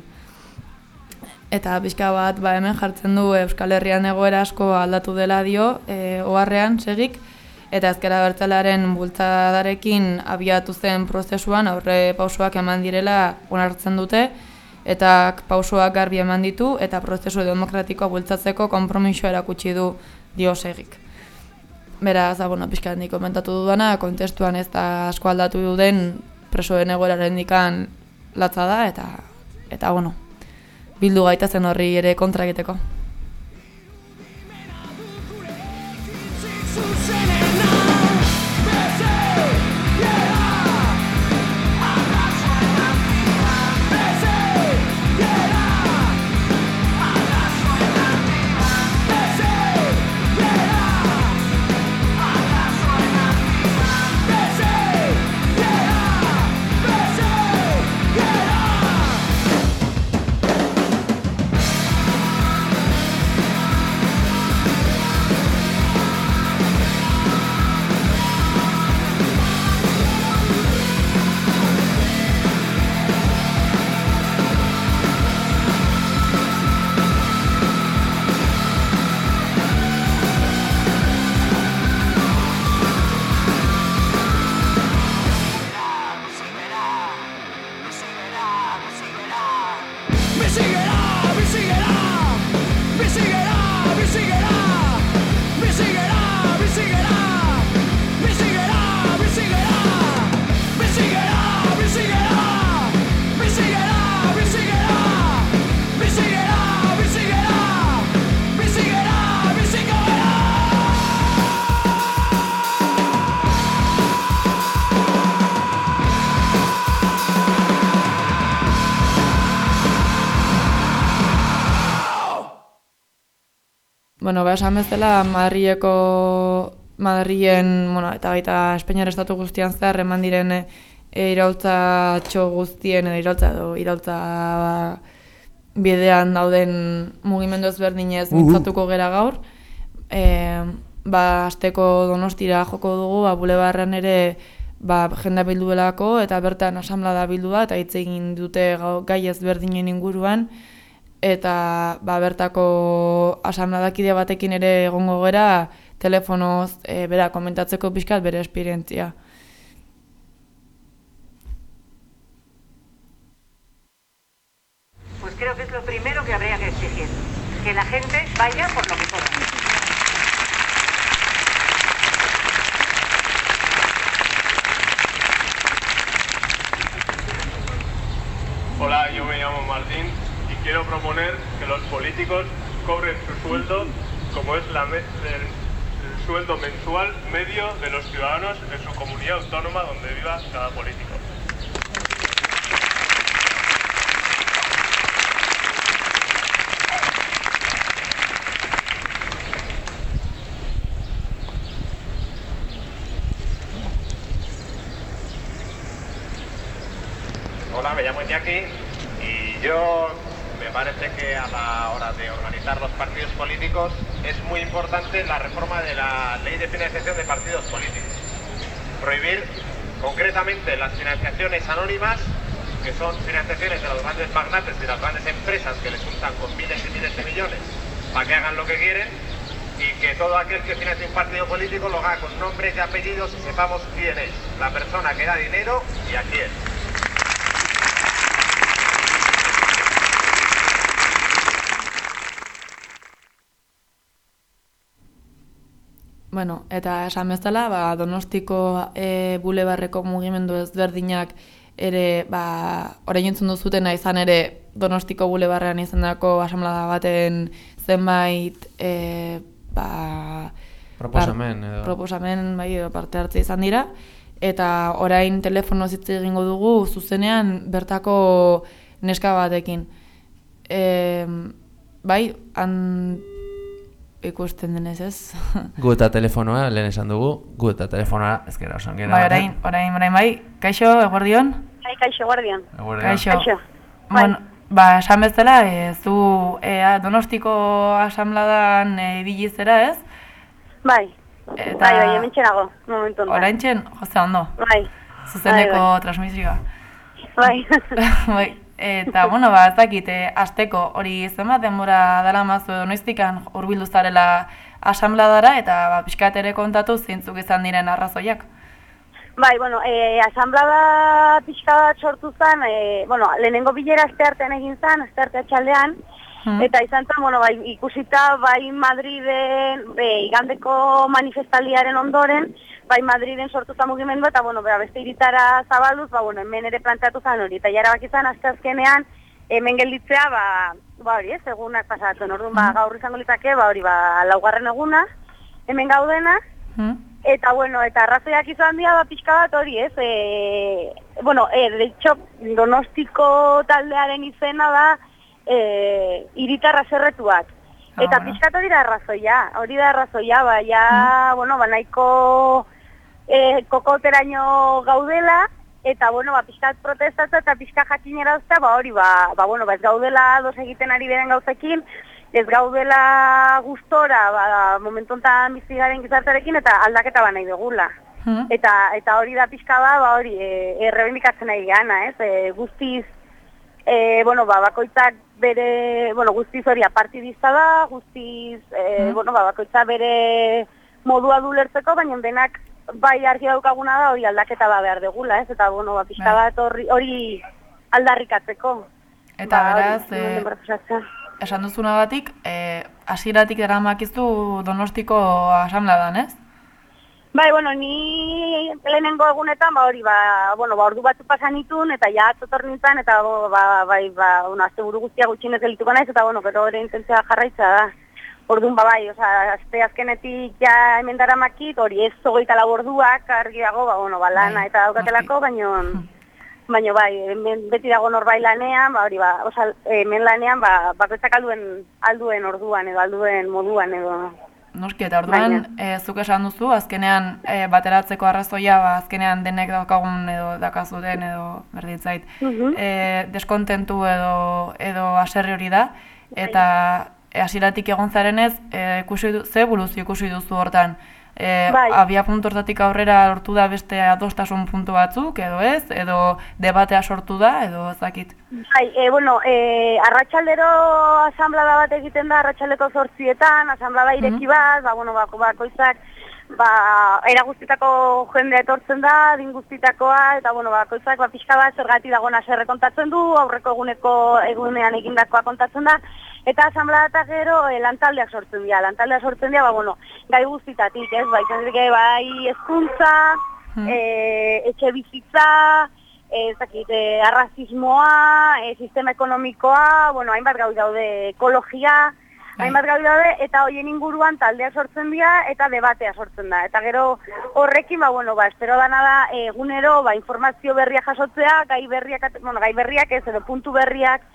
Eta pixka bat ba, hemen jartzen du Euskal Herrian egoera asko aldatu dela dio e, oharrean segik, eta ezkera bertzalaren bultzadarekin abiatu zen prozesuan aurre pausoak eman direla onartzen dute, eta pausoak garbi eman ditu eta prozesu demokratikoa bultzatzeko konpromisoa erakutsi du dio segik. Beraz, da, bueno, pixka handik komentatu dudana, kontestuan ez da asko aldatu den presoen egoeraren dikan latza da, eta, eta bueno, bildu gaitazen horri ere kontra egiteko. Bueno, ba, esan bezala, Madrileko, Madrilen, bueno, eta baita Espainiar estatu guztian zehar eman diren e, iraultza txo guztien, edo iraultza, edo iraultza ba, bidean dauden mugimendu ezberdinez Uhu. mintzatuko gera gaur. E, ba, asteko donostira joko dugu, ba, bulebarran ere ba, jendea bildu eta bertan asamblada bildu da, eta hitz egin dute gai ezberdinen inguruan, eta ba, bertako asamladakide batekin ere egongo gera, telefonoz e, bera komentatzeko pixkat bere esperientzia. Pues creo que es lo primero que habría que exigir, que la gente vaya por lo que pueda. Hola, yo me llamo Martín quiero proponer que los políticos cobren su sueldo como es el sueldo mensual medio de los ciudadanos en su comunidad autónoma donde viva cada político. Hola, me llamo Iñaki y yo me parece que a la hora de organizar los partidos políticos es muy importante la reforma de la ley de financiación de partidos políticos. Prohibir concretamente las financiaciones anónimas, que son financiaciones de los grandes magnates y las grandes empresas que les untan con miles y miles de millones para que hagan lo que quieren y que todo aquel que financie un partido político lo haga con nombres y apellidos y sepamos quién es, la persona que da dinero y a quién. Bueno, eta esan bezala, ba, Donostiko e, bulebarreko mugimendu ezberdinak ere, ba, orain entzun duzutena izan ere Donostiko bulebarrean izandako asamblada baten zenbait e, ba, Proposamen edo. proposamen bai, parte hartze izan dira eta orain telefono hitz egingo dugu zuzenean bertako neska batekin. E, bai, han ikusten denez ez? Gu eta telefonoa, lehen esan dugu, gu eta telefonoa ezkera osan gera. Bai, orain, orain, orain, bai. Kaixo, eguerdion? Bai, kaixo, guardian. Kaixo. Kaixo. Bueno, ba, esan bezala, e, zu e, donostiko asamladan e, ibili zera, ez? Bai. Eta... Bai, bai, hemen txerago, momentu honetan. Orain txen, jose ondo. Bai. Zuzeneko Bai, bai. transmisioa. Bai. bai. Eta, bueno, ba, ez dakit, e, asteko hori zenbat denbora dara mazu edo noiztikan urbildu zarela asambladara eta ba, pixkat ere kontatu zeintzuk izan diren arrazoiak. Bai, bueno, e, asamblada pixka bat sortu zen, e, bueno, lehenengo bilera aste artean egin zen, aste arte atxaldean, eta izan zen, bueno, bai, ikusita, bai Madriden, be, igandeko manifestaldiaren ondoren, bai Madriden sortu zen mugimendu, eta, bueno, bera, beste iritara zabalduz, ba, bueno, hemen ere planteatu zen hori, eta jara izan, aste azkenean, hemen gelditzea, ba, ba hori, ez, egunak pasatzen, orduan, ba, gaur izango litzake, ba, hori, ba, laugarren eguna, hemen gaudena, Eta bueno, eta arrazoiak izan dira ba pixka bat hori, ez? E, bueno, e, de hecho, Donostiko taldearen izena da e, iritarra zerretuak. Eta bueno. pixka hori da arrazoia, hori da arrazoia, ba, ja, bueno, ba, nahiko e, kokoteraino gaudela, eta, bueno, ba, pixkat protestatza eta pixka jakinerazta, ba, hori, ba, ba, bueno, ba, ez gaudela dos egiten ari beren gauzekin, ez gaudela gustora, ba, momentu honetan bizi garen gizartearekin, eta aldaketa ba nahi dugula. Eta, eta hori da pixka ba, ba hori, e, errebendikatzen nahi gana, ez? E, guztiz, e, bueno, ba, bakoitzak bere, bueno, guztiz hori apartidista da, guztiz, e, bueno, ba, bakoitzak bere modua du lertzeko, baina denak bai argi daukaguna da hori aldaketa ba behar degula, ez? Eta, bueno, ba, pixka Bai. bat hori, hori aldarrikatzeko. Eta Ba, hori, beraz, e, prozesatzea. esan duzunagatik, e, hasieratik daramakizu Donostiko asamladan, ez? Bai, bueno, ni lehenengo egunetan, ba hori, ba, bueno, ba, ordu batzu pasan itun, eta ja atzotor nintzen, eta bo, ba, bai, ba, una, azte buru guztia gutxinez gelituko naiz, eta bueno, gero ere intentzia jarraitza da. Orduan, ba, bai, oza, azte azkenetik ja hemen daramakit, hori ez zogeita lau orduak argi dago, ba, bueno, ba, lana eta daukatelako, baino, baino, bai, hemen beti dago norbait lanean, ba, hori, ba, oza, hemen lanean, ba, bakoitzak alduen, alduen orduan, edo alduen moduan, edo, Noski, eta orduan, e, zuk esan duzu, azkenean e, bateratzeko arrazoia, ba, azkenean denek daukagun edo dakazuten edo berditzait, Mhm. e, deskontentu edo, edo aserri hori da, eta e, hasieratik egon zarenez, e, ikusi du, ze evoluzio ikusi duzu hortan, E, Bai. Abia puntu hortatik aurrera lortu da beste adostasun puntu batzuk, edo ez? Edo debatea sortu da, edo ez dakit? Bai, e, bueno, e, arratsaldero asamblada bat egiten da, arratsaldeko zortzietan, asamblada ireki bat, ba, bueno, bako, bakoitzak, ba, era guztitako jendea etortzen da, din guztitakoa, eta, bueno, bakoitzak, ba, pixka bat, zergatik dagona zerre kontatzen du, aurreko eguneko egunean egindakoa kontatzen da, eta asamblada eta gero e, lantaldeak sortzen dira, lantaldeak sortzen dira, ba, bueno, gai guztitatik, ez, bai, bai, bai, hezkuntza, e, etxe bizitza, ez dakit, e, arrazismoa, e, sistema ekonomikoa, bueno, hainbat gau daude ekologia, hainbat gau daude, eta hoien inguruan taldea sortzen dira eta debatea sortzen da. Eta gero horrekin, ba, bueno, ba, espero dana da, e, egunero, ba, informazio berriak jasotzea, gai berriak, bueno, gai berriak ez, edo puntu berriak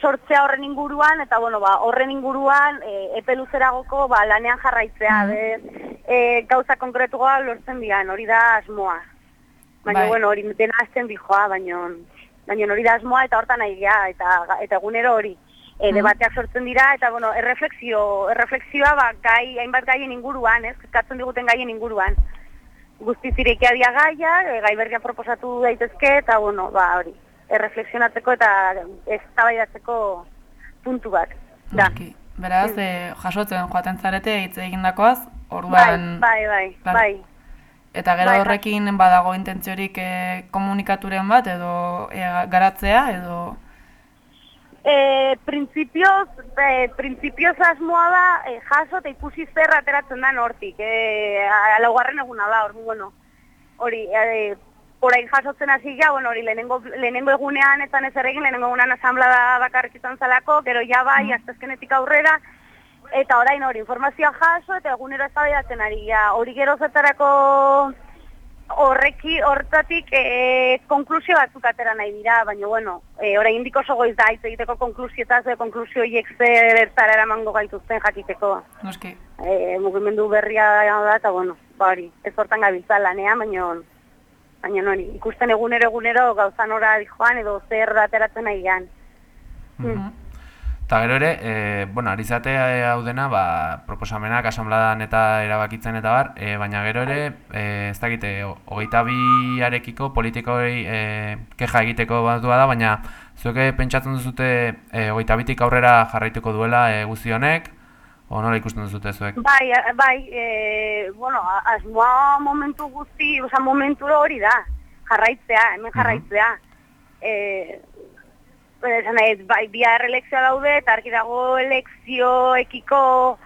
sortzea horren inguruan, eta bueno, ba, horren inguruan e, epe luzeragoko ba, lanean jarraitzea, de, e, gauza konkretua lortzen dian, hori da asmoa. Baina, Bai. bueno, hori dena azten bijoa, baina, baina hori da asmoa eta hortan nahi gea, eta, eta egunero hori. E, debateak sortzen dira, eta, bueno, erreflexio, erreflexioa, ba, gai, hainbat gaien inguruan, ez, kezkatzen diguten gaien inguruan. Guztiz irekia dia gaia, e, gai berria proposatu daitezke, eta, bueno, ba, hori, erreflexionatzeko eta eztabaidatzeko puntu bat. Da. Noski. Beraz, e, jasotzen joaten zarete hitz egindakoaz, Bai, orduan... bai, bai, Claro. bai. Eta gero Bai, bai. horrekin badago intentziorik e, komunikaturen bat, edo e, garatzea, edo... E, printzipioz, e, printzipioz asmoa da e, jaso eta ikusi zer ateratzen da hortik. E, laugarren eguna da, hor, bueno, hori, e, orain jasotzen hasi ja, bueno, hori lehenengo, lehenengo egunean eta ez egin, lehenengo egunean asamblada bakarrik izan zalako, gero ja bai, astezkenetik aurrera, eta orain hori informazioa jaso eta egunero eztabaidatzen ari ja, hori gero zertarako horreki hortatik e, konklusio batzuk atera nahi dira, baina bueno, e, orain indik oso goiz da, hitz egiteko konklusietaz, e, konklusio hiek zertara eramango gaituzten jakiteko. Noski. E, mugimendu berria da, eta bueno, ba hori, ez hortan gabiltza lanean, baina baina hori, ikusten egunero egunero gauza nora joan edo zer ateratzen nahi gean. Eta gero ere, e, bueno, arizate hau dena, ba, proposamenak asanbladan eta erabakitzen eta bar, e, baina gero ere, e, ez dakite, hogeita biarekiko politikoi e, keja egiteko batua da, baina zueke pentsatzen duzute e, hogeita bitik aurrera jarraituko duela e, guzti honek, o nola ikusten duzute zuek? Bai, a- bai, e, bueno, asmoa momentu guzti, oza, momentu hori da, jarraitzea, hemen jarraitzea. E, esan nahi, bai, bihar elekzioa daude, eta argi dago elekzioekiko,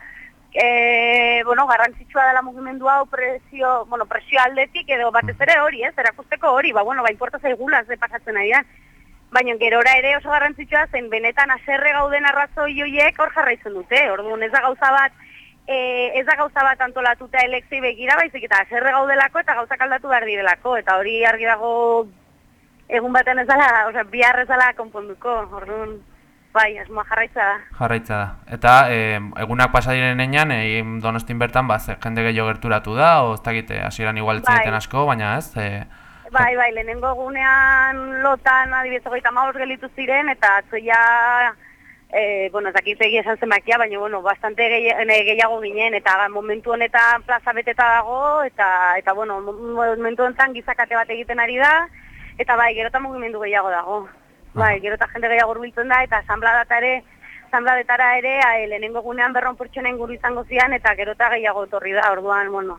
e, bueno, garrantzitsua dela mugimendu hau presio, bueno, presio aldetik, edo batez ere hori, ez, erakusteko hori, ba, bueno, ba, importa zaigula, ze pasatzen ari da. Baina gerora ere oso garrantzitsua zen benetan aserre gauden arrazoi horiek hor jarraitzen dute. Orduan ez da gauza bat e, ez da gauza bat antolatuta elekzei begira baizik eta aserre gaudelako eta gauzak aldatu behar direlako eta hori argi dago egun baten ez dela, osea, bihar ez dela konponduko. Orduan bai, asmoa jarraitza da. Jarraitza da. Eta e, egunak pasa diren heinean, e, donostin bertan, ba, jende gehiago gerturatu da, o ez dakite, hasieran igual Bai. asko, baina ez, e, Bai, bai, lehenengo egunean lotan adibidez hogeita hamabost gelitu ziren eta atzoia eh, bueno, ez dakit egia esan zenbakia, baina, bueno, bastante gehi- eh, gehiago ginen, eta momentu honetan plaza beteta dago, eta, eta bueno, mo- momentu honetan gizakate bat egiten ari da, eta bai, gero eta mugimendu gehiago dago. Bai, gero eta jende gehiago hurbiltzen da, eta asanbladata ere, asanbladetara ere, eh, lehenengo egunean berron pertsona inguru izango zian, eta gero eta gehiago etorri da, orduan, bueno,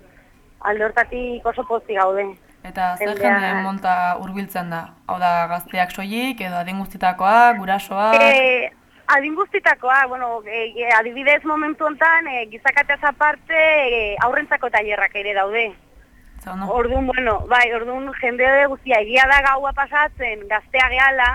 alde hortatik oso pozik gaude. Eta zer Jendea- jende monta hurbiltzen da? Hau da gazteak soilik, edo adin guztitakoak, gurasoak... Eh, adin guztitakoa, bueno, e, e, adibidez momentu hontan, e, gizakateaz aparte, e, aurrentzako tailerrak ere daude. Orduan, bueno, bai, orduan jende guztia egia da gaua pasatzen, gaztea gehala,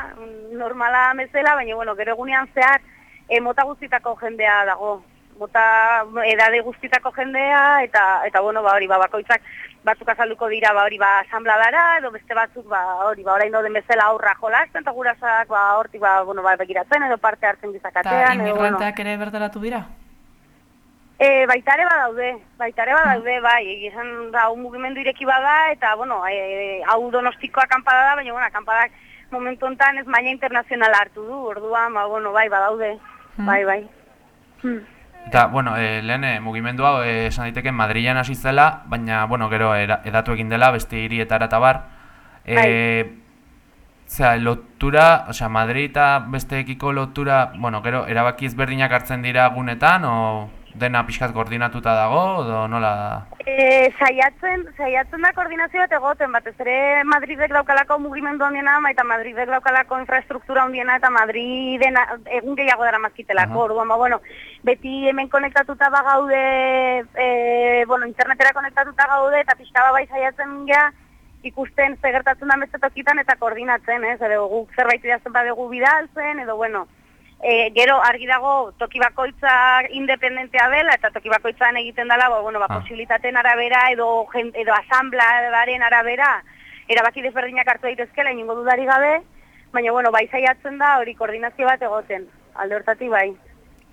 normala bezala, baina, bueno, gero egunean zehar, e, mota guztitako jendea dago. Mota edade guztitako jendea, eta, eta bueno, ba, hori, ba, bakoitzak batzuk azalduko dira, ba, hori, ba, asambladara, edo beste batzuk, ba, hori, ba, orain dauden bezala aurra jolasten, eta gurasak, ba, hortik, ba, bueno, ba, begiratzen, edo parte hartzen gizakatean, edo, bueno. ere bertaratu dira? E, baitare badaude, baitare badaude, bai, egia esan da, hau mugimendu ireki bada, eta, bueno, e, hau donostiko akampada da, baina, bueno, akampadak momentu honetan ez maila internazionala hartu du, orduan, ba, bueno, bai, badaude, bai, bai. Hmm. Eta, bueno, e, lehen e, mugimendu hau e, esan daiteke Madrilen hasi zela, baina, bueno, gero era, edatu egin dela beste hirietara eta bar. E, Bai. Zera, lotura, osea, Madrid eta besteekiko lotura, bueno, gero, erabaki ezberdinak hartzen dira gunetan, o dena pixkat koordinatuta dago, edo nola da? E, saiatzen, saiatzen da koordinazio bat egoten, batez ere Madridek daukalako mugimendu handiena, eta Madridek daukalako infrastruktura handiena, eta Madriden a- egun gehiago dara mazkitelako, Aha. orduan, ba, bueno, beti hemen konektatuta bagaude, e, bueno, internetera konektatuta gaude, eta pixka bat bai saiatzen gea, ikusten ze gertatzen da beste tokitan eta koordinatzen, ez, edo guk zerbait idazten badegu bidaltzen, edo bueno, e, gero argi dago toki bakoitza independentea dela eta toki bakoitzan egiten dela, ba, bueno, ba, Ah. posibilitateen arabera edo, edo asamblaren arabera erabaki desberdinak hartu daitezkela inongo dudari gabe, baina bueno, bai saiatzen da hori koordinazio bat egoten, alde hortatik bai.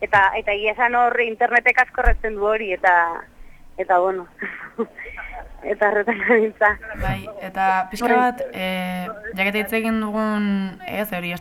Eta eta egia esan hor internetek asko erretzen du hori eta eta bueno. eta horretan gabiltza. Bai, eta pixka bat, e, jaketa hitz egin dugun, ez, hori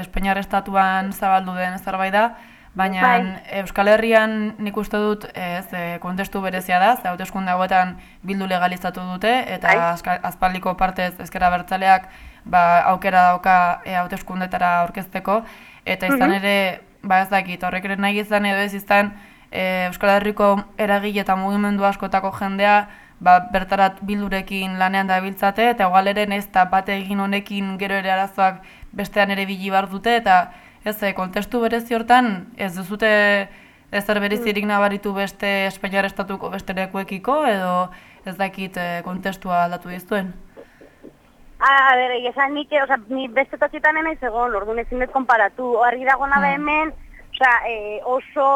Espainiar estatuan zabaldu den zerbait da, baina Bai. Euskal Herrian nik uste dut, ez, e, kontestu berezia da, ze hauteskunde hauetan bildu legalizatu dute, eta Bai. azpaldiko partez ezkera bertzaleak ba, aukera dauka e, hauteskundetara aurkezteko, eta izan Mhm. ere, ba ez dakit, horrek ere nahi izan edo ez izan, e, Euskal Herriko eragile eta mugimendu askotako jendea, ba, bertarat bildurekin lanean dabiltzate, eta igual ere ez da bate egin honekin gero ere arazoak bestean ere bili bar dute, eta ez, e, kontestu berezi hortan, ez duzute ezer berezirik nabaritu beste Espainiar estatuko beste lekuekiko, edo ez dakit e, kontestua aldatu dizuen. A, a ber, esan nik, eh, osea, ni beste tokietan naiz egon, orduan ezin dut konparatu. Argi dagona da hemen, osea, eh, oso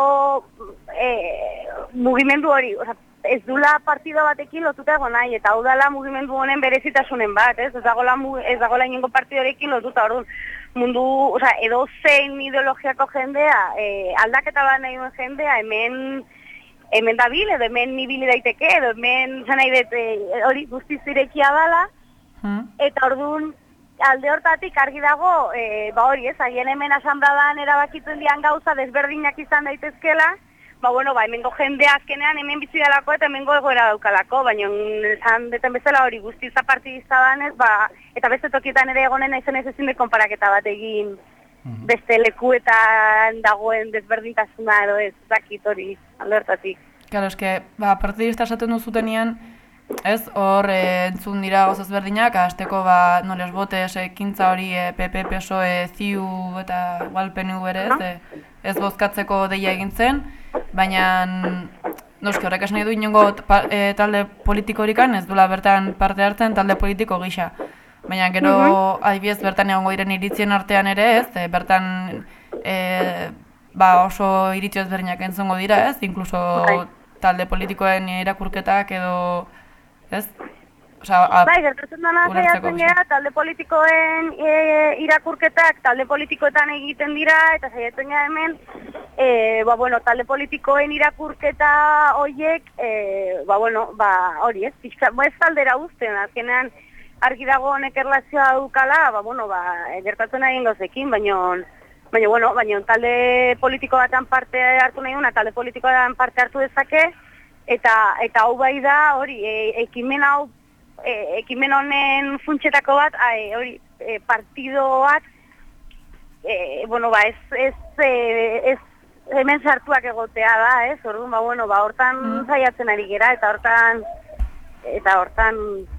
eh, mugimendu hori, osea, ez dula partido batekin lotuta egon nahi, eta hau dala mugimendu honen berezitasunen bat, ez? Ez dagoela, mu- ez dagoela inongo partidorekin lotuta, orduan, mundu, osea, edo zein ideologiako jendea, eh, aldaketa bat nahi duen jendea, hemen hemen dabil, edo hemen ibili daiteke, edo hemen, zan nahi dut, eh, hori guztiz irekia dala, Eta orduan alde hortatik argi dago, e, ba hori ez, aien hemen asanbladan erabakitzen dian gauza desberdinak izan daitezkela, ba bueno, ba hemengo jende azkenean hemen bizi dalako eta hemengo egoera daukalako, baina esan deten bezala hori guztiz apartidista danez, ba, eta beste tokietan ere egonen naizen ez ezin konparaketa bat egin. Beste lekuetan dagoen desberdintasuna edo ez, dakit hori alde hortatik. Claro, eske, ba, partidista esaten duzutenean, ez, hor e, entzun dira goz ezberdinak, hasteko ba, noles botes, ekintza hori e, PP, PSOE, ZIU eta igual PNU ere, ez, e, ez bozkatzeko deia egin zen, baina noski horrek esan nahi du inongo pa- e, talde politikorikan, ez duela bertan parte hartzen talde politiko gisa. Baina gero adibidez bertan egongo diren iritzien artean ere, ez, e, bertan e, ba oso iritzi ezberdinak entzongo dira, ez, inkluso Bai. talde politikoen irakurketak edo, ez? Osea, a- Bai, gertatzen dana saiatzen gea, talde politikoen e, irakurketak talde politikoetan egiten dira, eta saiatzen gea hemen, e, ba, bueno, talde politikoen irakurketa hoiek, e, ba, bueno, ba, hori ez, pixka, ba, ez taldera uzten, azkenean argi dago honek erlazioa dukala, ba, bueno, ba, e, gertatzen egin gauzekin, baina Baina, bueno, baina talde politiko batean parte hartu nahi duna, talde politikoan parte hartu dezake, eta eta hau bai da, hori, e, ekimen hau, e, ekimen honen funtsetako bat, a, hori, e, partidoak, e, bueno, ba, ez, ez, ez hemen sartuak egotea da, ez, orduan, ba, bueno, ba, hortan saiatzen ari gera, eta hortan, eta hortan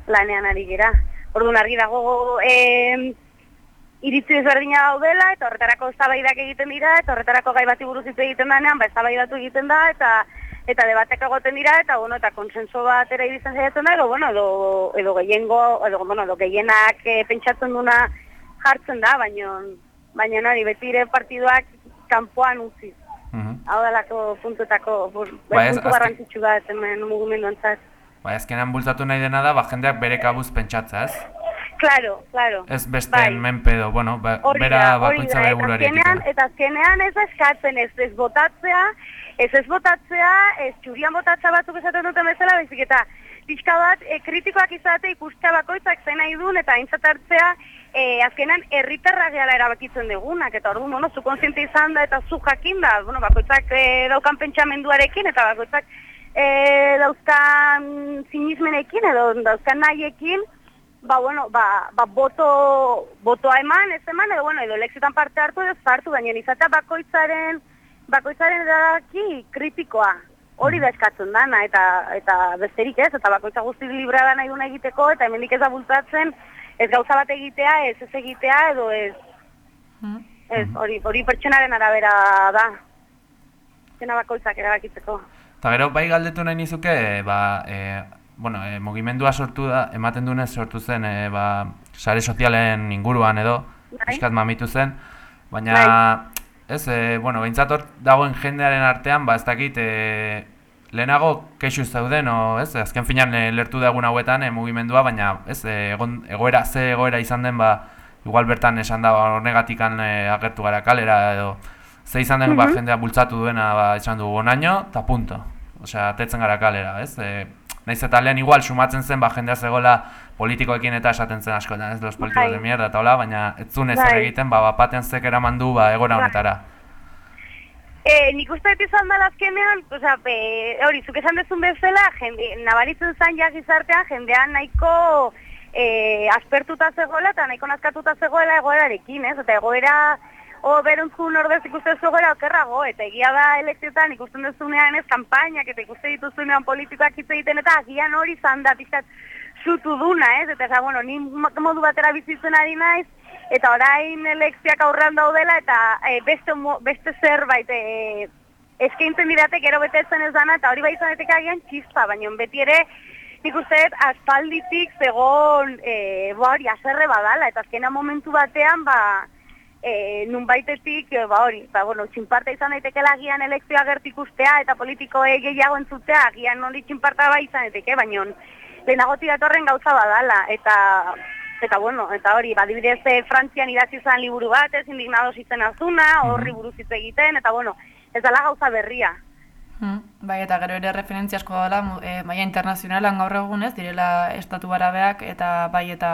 lanean ari gera. Orduan argi dago, e, iritzi ezberdina daudela eta horretarako eztabaidak egiten dira eta horretarako gai bati buruz hitz egiten denean ba eztabaidatu egiten da eta eta debatek egoten dira eta bueno eta konsenso batera iristen saiatzen da edo bueno edo edo gehiengo edo bueno edo gehienak eh, pentsatzen duna jartzen da baino baina hori beti ere partidoak kanpoan utzi. Hau dalako puntuetako bur, Bai, ez- puntu garrantzitsu da hemen mugimenduantzat. Bai, azkenan bultzatu nahi dena da, ba, jendeak bere kabuz pentsatza, ez? Claro, claro. Ez besteen menpe edo, bueno, ba, Hori bera bakoitza eta buruari azkenean, eta azkenean ez eskatzen ez ez botatzea, ez ez botatzea, ez txurian botatzea batzuk esaten duten bezala, baizik eta pixka bat e, kritikoak izate ikustea bakoitzak zein nahi duen eta aintzat hartzea e, azkenan herritarra gehala erabakitzen dugunak, eta orduan, bueno, zu konsiente izan da eta zu jakin da, bueno, bakoitzak e, daukan pentsamenduarekin, eta bakoitzak e, dauzkan sinismenekin, edo dauzkan nahiekin, ba, bueno, ba, ba boto, botoa eman, ez eman, edo, bueno, edo elekziotan parte hartu, edo ez hartu, baina izatea bakoitzaren, bakoitzaren erabaki kritikoa, hori da eskatzen dana, eta, eta besterik ez, eta bakoitza guzti libra da nahi duna egiteko, eta hemendik ez da bultatzen, ez gauza bat egitea, ez ez egitea, edo ez, ez, hori, hori pertsonaren arabera da, zena bakoitzak erabakitzeko. Eta gero, bai galdetu nahi nizuke, ba, e, bueno, e, mugimendua sortu da, ematen duenez sortu zen, e, ba, sare sozialen inguruan edo, pixkat mamitu zen, baina, ez, e, bueno, behintzat hor dagoen jendearen artean, ba, ez dakit, e, lehenago keixu zauden, o, ez, azken finan e, lertu dagun hauetan e, mugimendua, baina, ez, e, egon, egoera, ze egoera izan den, ba, igual bertan esan da, ba, horregatikan e, agertu gara kalera, edo, ze izan den, ba, Mhm. jendea bultzatu duena, ba, esan du, bonaino, eta punto. Osea, tetzen gara kalera, ez? E, Naiz eta lehen igual sumatzen zen, ba, jendea zegoela politikoekin eta esaten zen askotan, ez, los politikos Bai. de mierda eta hola, baina ez zuen ezer Bai. egiten, ba, bapatean zek eraman du, ba, egora Bai. honetara. E, nik uste dut izan dela azkenean, osea, be, hori, zuk esan dezun bezala, jende, nabaritzen zan ja gizartean, jendean nahiko e, aspertuta zegoela eta nahiko nazkatuta zegoela egoerarekin, ez? Eta egoera, o beruntzun ordez ikusten zegoela okerrago, eta egia da elekzioetan ikusten duzunean ez kanpainak, eta ikusten dituzunean politikoak hitz egiten, eta agian hori izan da pixkat zutu duna, ez? Eta, eza, bueno, ni modu batera bizitzen ari naiz, eta orain elekziak aurrean daudela eta e, beste, beste zerbait e, eskaintzen didate gero betetzen ez dana eta hori bai daiteke agian txispa, baina beti ere nik uste dut aspalditik zegon e, ba hori aserre badala eta azkena momentu batean ba e, nunbaitetik e, ba hori, ba bueno, txinparta izan daitekela agian elekzioa gertik ustea eta politikoe gehiago entzutea agian hori txinparta bai izan daiteke, baina lehenagotik datorren gauza badala eta eta bueno, eta hori, badibidez e, Frantzian idatzi izan liburu bat, ez indignados izen azuna, horri buruz hitz egiten, eta bueno, ez dala gauza berria. Mm, bai, eta gero ere referentzia asko dela eh, maila internazionalan gaur egun ez, direla estatu barabeak eta bai eta...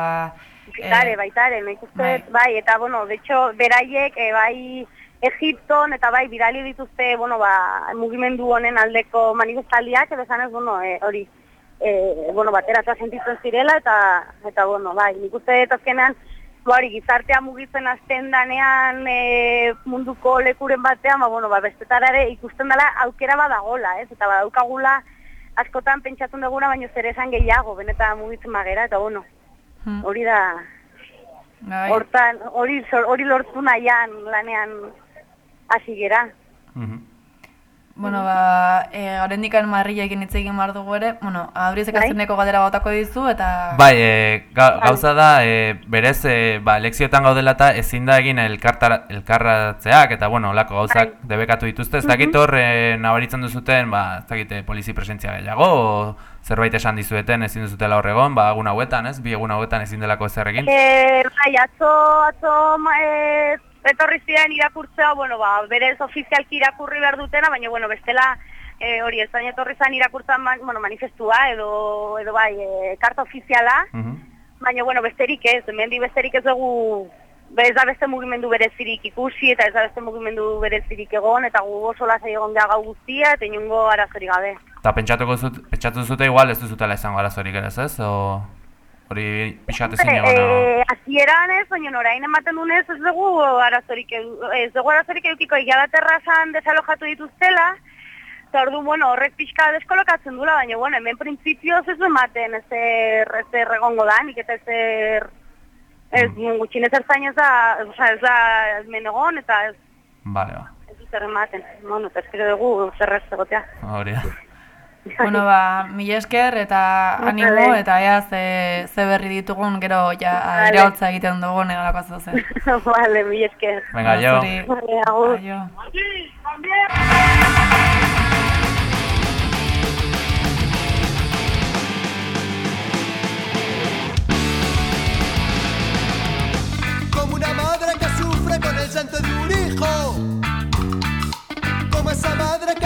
Baitare, baitare, nik uste, dut, bai, eta bueno, de hecho, beraiek, e, bai, Egipton eta bai bidali dituzte, bueno, ba, mugimendu honen aldeko manifestaldiak, edo esan ez, bueno, e, hori, e, bueno, batera sentitzen zirela, eta, eta bueno, bai, nik uste dut azkenean, ba, hori, gizartea mugitzen hasten danean e, munduko lekuren batean, ba, bueno, ba, bestetara ere ikusten dela aukera badagola, ez, eta badaukagula askotan pentsatzen duguna, baino zer esan gehiago, benetan mugitzen magera, eta bueno, Hmm. hori da, Bai. hortan, hori, hori lortu nahian lanean hasi gera. Bueno, ba, e, horrendikan marrilekin hitz egin behar dugu ere, bueno, auriezek Bai. azkeneko galdera botako dizu, eta... Bai, e, ga, gauza da, e, berez, e, ba, elekzioetan gaudela eta ezin da egin elkartara, elkarratzeak, eta, bueno, olako gauzak debekatu dituzte, ez dakit hor, e, nabaritzen duzuten, ba, ez dakit, e, polizi presentzia gehiago, o zerbait esan dizueten ezin duzutela hor egon, ba, egun hauetan, ez, bi egun hauetan ezin delako ezer egin. E, bai, atzo, atzo, ma- e, etorri ziren irakurtzea, bueno, ba, berez ofizialki irakurri behar dutena, baina, bueno, bestela, e, hori, ez baina etorri zen irakurtzen, ma- bueno, manifestua, edo, edo bai, e, karta ofiziala, baina, bueno, besterik ez, hemendi besterik ez dugu, ez da beste mugimendu berezirik ikusi, eta ez da beste mugimendu berezirik egon, eta gu oso lasai egon geha gau guztia, eta inungo arazorik gabe. Eta pentsatuko zut, pentsatu zute igual ez duzutela izango arazorik ere, ez? O hori pixat ezin egon. Eh, hasieran ez, baina orain ematen dunez ez dugu arazorik ez dugu arazorik edukiko egia da terrazan desalojatu dituztela, eta ordu, bueno, horrek pixka deskolokatzen dula, baina, bueno, hemen printzipioz ez du ematen ezer, ezer egongo da, nik eta ezer, ez, gutxinez erzain ez da, oza, ez da hemen egon, eta ez, Vale, ba. ez du zer ematen, bueno, eta espero dugu zer ez egotea. Hori da. Bueno, ba, mila esker eta animo Vale. eta ea ze, ze berri ditugun gero ja Vale. irautza egiten dugun egalako zuzen. vale, mi esker. Venga, jo. Vale, agur. Como una madre que sufre con el llanto de un hijo. Como esa madre que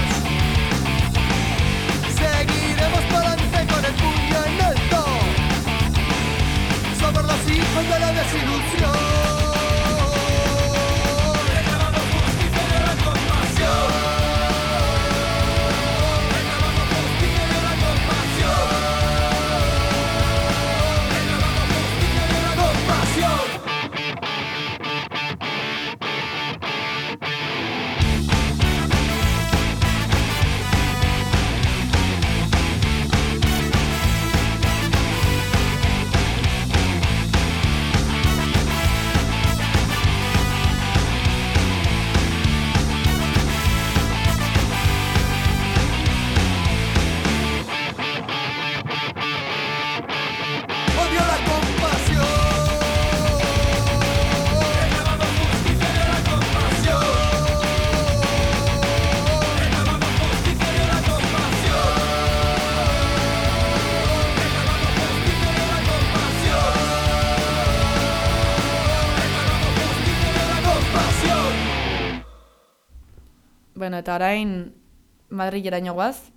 hijos de la desilusión. Bueno, eta orain Madrileraino guaz.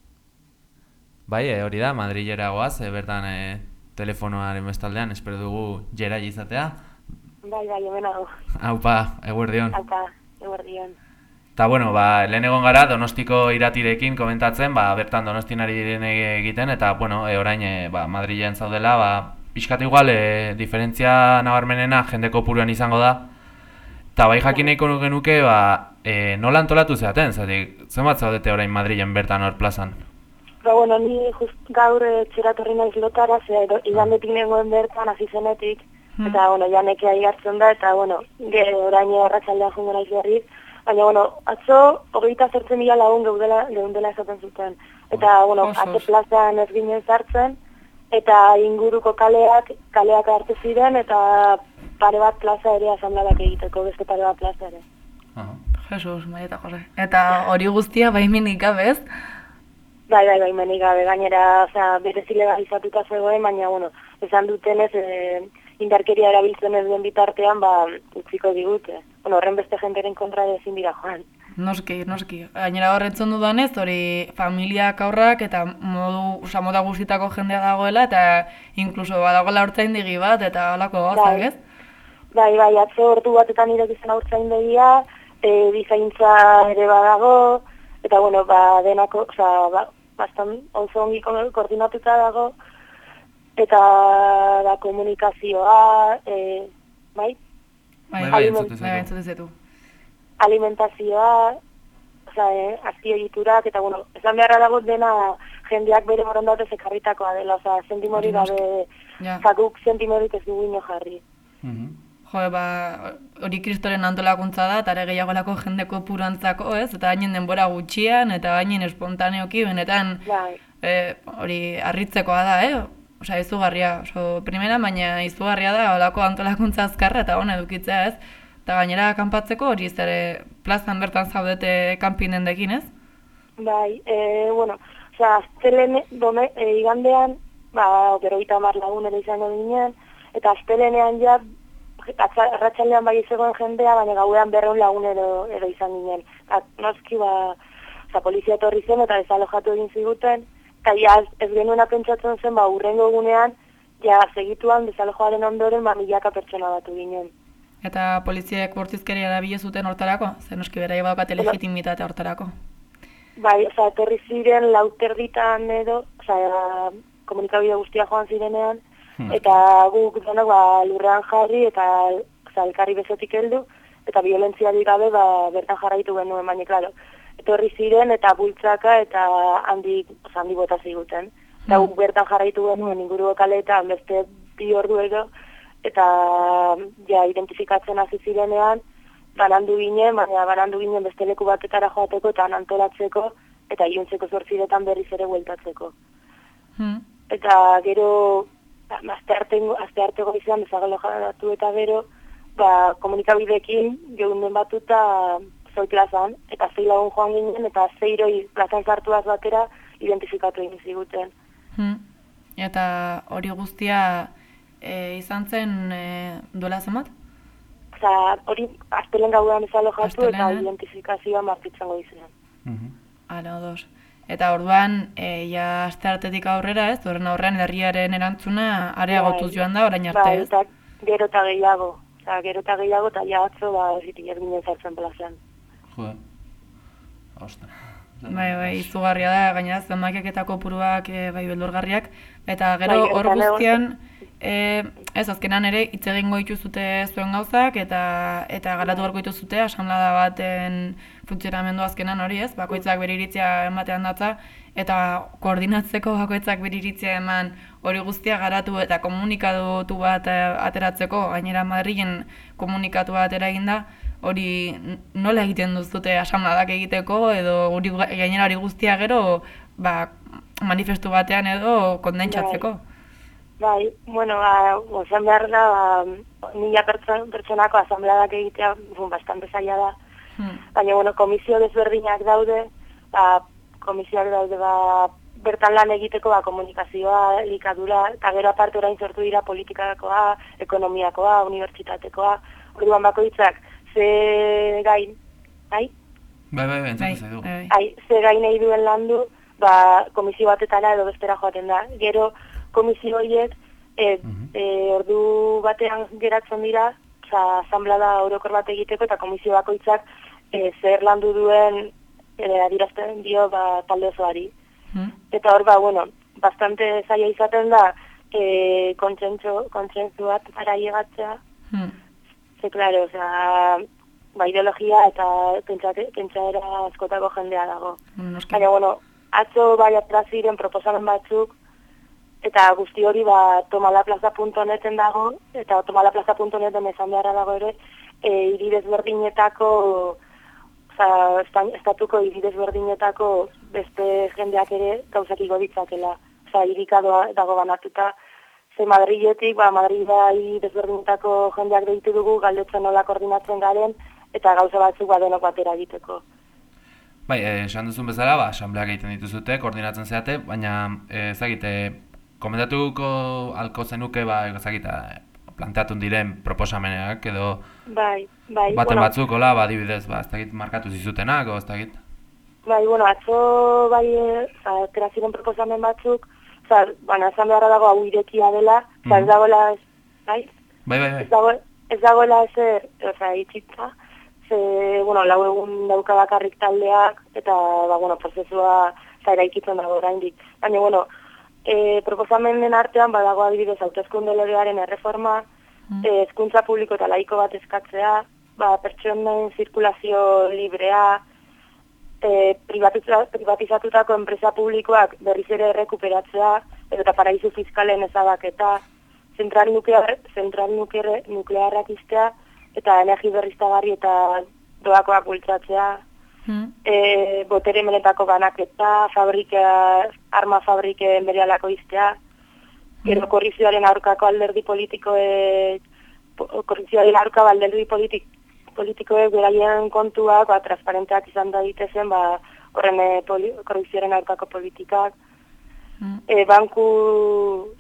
Bai, e, hori da, Madrilera goaz, e, bertan e, telefonoaren bestaldean, espero dugu jera izatea. Bai, bai, hemen hau. Haupa, eguerdion. Hauka, eguerdion. Ta bueno, ba, lehen egon gara Donostiko iratirekin komentatzen, ba, bertan Donostin ari diren egiten eta bueno, e, orain e, ba, Madrilen zaudela, ba, pixkat igual e, diferentzia nabarmenena jende kopuruan izango da. Ta bai jakin nahiko genuke, ba, e, nola antolatu zeaten, zatik, zenbat zaudete orain Madrilen bertan hor plazan? Ba, bueno, ni just gaur eh, txeratorri naiz lotara, ze ero- igandetik nengoen bertan, hasi zenetik, eta, bueno, ja nekea igartzen da, eta, bueno, ge, orain arratsaldea jongo naiz berriz, baina, bueno, atzo, hogeita zertzen mila lagun geudela, geundela esaten zuten. Eta, bueno, Oso, atze oso. plazan ez ginen sartzen, eta inguruko kaleak, kaleak hartu ziren, eta pare bat plaza ere asamladak egiteko, beste pare bat plaza ere. Jesus, Maria eta Jose. Eta hori guztia baimenik gabe, ez? Bai, bai, bai, menik gabe, gainera, osea, berez ilegalizatuta zegoen, baina, bueno, esan dutenez, e, indarkeria erabiltzen ez den bitartean, ba, utziko digute. Bueno, horren beste jenteren kontra ezin dira joan. Noski, noski. Gainera horretzen dudanez, hori familiak aurrak eta modu, oza, moda guztitako jendea dagoela eta inkluso badagoela hortzaindegi bat eta holako gauzak, Bai. ez? Bai, bai, atzo ordu batetan irekizen aurtzain begia, e, dizaintza ere badago, eta, bueno, ba, denako, oza, ba, bastan oso ongi ko- koordinatuta dago, eta da komunikazioa, e, bai, Bai, Bai, bai, bai, entzuten zaitu. alimentazioa, oza, e, azpiegiturak, eta, bueno, esan beharra dago dena jendeak bere borondatez ekarritakoa dela, oza, sentimori gabe, Ja. zakuk sentimorik ez dugu ino jarri. Jo, ba, hori kristoren antolakuntza da, eta ere gehiagolako jendeko purantzako, ez? Eta gainen denbora gutxian, eta gainen espontaneoki, benetan, Bai. e, hori harritzekoa da, eh? Osa, izugarria, oso, primera, baina izugarria da, holako antolakuntza azkarra eta hona edukitzea, ez? Eta gainera kanpatzeko hori zere plazan bertan zaudete kanpinendekin, ez? Bai, e, bueno, osea, astelene, dome, e, igandean, ba, berroita hamar lagun ere izango ginen, eta astelenean ja, arratsaldean bai zegoen jendea, baina gauean berreun lagun edo, edo izan ginen. Eta noski, ba, oza, polizia etorri zen eta desalojatu egin ziguten, eta ja ez, genuena pentsatzen zen, ba, urrengo egunean, ja, segituan desalojoaren ondoren, ba, milaka pertsona batu ginen. Eta poliziak bortizkeria erabile zuten hortarako? Zer noski bera badakate legitimitatea hortarako. Bai, oza, etorri ziren lauterditan edo, oza, komunikabide guztia joan zirenean. Eta guk denok ba, lurrean jarri eta oza, elkarri bezotik heldu, eta violentziarik gabe ba, bertan jarraitu genuen, baina, klaro, etorri ziren eta bultzaka eta handi, handi bota ziguten. Eta guk bertan jarraitu genuen inguruko kaleetan beste bi ordu edo, eta ja identifikatzen hasi zirenean, banandu ginen, baina banandu ginen beste leku batetara joateko eta antolatzeko, eta iluntzeko zortziretan berriz ere bueltatzeko. Hmm. Eta gero azte arte, azte arte goizean bezagalo jaratu eta bero, ba, komunikabideekin geunden batuta zoi plazan, eta zei lagun joan ginen, eta zeiroi plazan zartuaz batera identifikatu egin ziguten. Hmm. Eta hori guztia e, izan zen e, duela zenbat? Osa, hori astelen gauean bezalo jatu eta identifikazioa martitzango izenean. Ara, odos. Eta orduan, e, ja aste artetik aurrera, ez? Horren aurrean herriaren erantzuna areagotuz Bai. joan da orain arte, Bai, ez? eta gero eta gehiago. Osa, gero eta gehiago eta ja atzo, ba, zitik ez ginen zartzen plazan. Jo. Ostra. Bai, bai, izugarria da, gainera zenbakiak eta kopuruak e, bai beldurgarriak, eta gero Bai, hor eta lego- guztian, e, ez azkenan ere hitz egingo dituzute zuen gauzak eta eta garatu beharko dituzute asamblada baten funtzionamendu azkenan hori, ez? Bakoitzak bere iritzia ematean datza eta koordinatzeko bakoitzak bere iritzia eman hori guztia garatu eta komunikatu bat eh, ateratzeko, gainera Madrilen komunikatu bat eraginda, hori nola egiten duzute asamladak egiteko edo hori gainera hori guztia gero ba, manifestu batean edo kondentsatzeko. Bai, bueno, ba, gozan behar da, ba, mila pertson, pertsonako asambleadak egitea, bun, bastante zaila da. Hmm. Baina, bueno, komisio desberdinak daude, ba, komisioak daude, ba, bertan lan egiteko, ba, komunikazioa, elikadura, eta gero aparte orain sortu dira politikakoa, ekonomiakoa, unibertsitatekoa, orduan bakoitzak, ze gain, bai? Bai, bai, bai, entzatu zaidu. Ai, ze gai nahi duen landu, ba, komisio batetara edo bestera joaten da. Gero, komisio horiek, e, e, ordu batean geratzen dira, oza, asamblada orokor bat egiteko, eta komisio bakoitzak e, zer landu duen e, adierazten dio ba, talde osoari. Eta hor, ba, bueno, bastante zaila izaten da, e, kontsentsu, kontsentsu bat para llegatzea, Hmm. Ze, claro, osea, ba, ideologia eta pentsaera askotako jendea dago. Noski. Baina, bueno, atzo bai atera ziren proposamen batzuk, eta guzti hori ba, tomalaplaza.neten dago, eta tomalaplaza.neten esan beharra dago ere, e, hiri desberdinetako, oza, estatuko hiri desberdinetako beste jendeak ere gauzak igo ditzakela. Oza, hirika dago banatuta, ze Madriletik, ba, Madrida hiri desberdinetako jendeak deitu dugu, galdetzen nola koordinatzen garen, eta gauza batzuk ba denok batera egiteko. Bai, eh, esan duzun bezala, ba, asambleak egiten dituzute, koordinatzen zeate, baina eh, ezagite, komentatuko alko zenuke, ba, ezagite, planteatun diren proposameneak edo Bai, bai. baten bueno, batzuk, hola, ba, adibidez, ba, ez dakit markatu zizutenak, o ez dakit. Bai, bueno, atzo bai, oza, atera ziren proposamen batzuk, oza, baina esan beharra dago hau irekia dela, oza, ez Mhm. dagoela, ez, bai, Bai, bai, bai. ez, dago, ez dagoela ezer, oza, itxitza, ze, bueno, lau egun dauka bakarrik taldeak, eta, ba, bueno, prozesua, oza, eraikitzen dago oraindik. Baina, bueno, e, proposamenen artean, badago adibidez, hautezkunde legearen erreforma, eh, hezkuntza publiko eta laiko bat eskatzea, ba, pertsonen zirkulazio librea, e, privatiza, privatizatutako enpresa publikoak berriz ere errekuperatzea, eta paraizu fiskalen ezabaketa, zentral, nuklear, zentral nuklear, nuklearrak iztea, eta energi berriztagarri eta doakoak bultzatzea, e, botere menetako banaketa, fabrika, arma fabriken berealako iztea, gero korrizioaren aurkako alderdi politikoek, po- korrizioaren aurka alderdi politik, politikoek beraien kontuak, ba, transparenteak izan da ditezen, ba, horren e, poli, korrizioaren aurkako politikak, e, banku,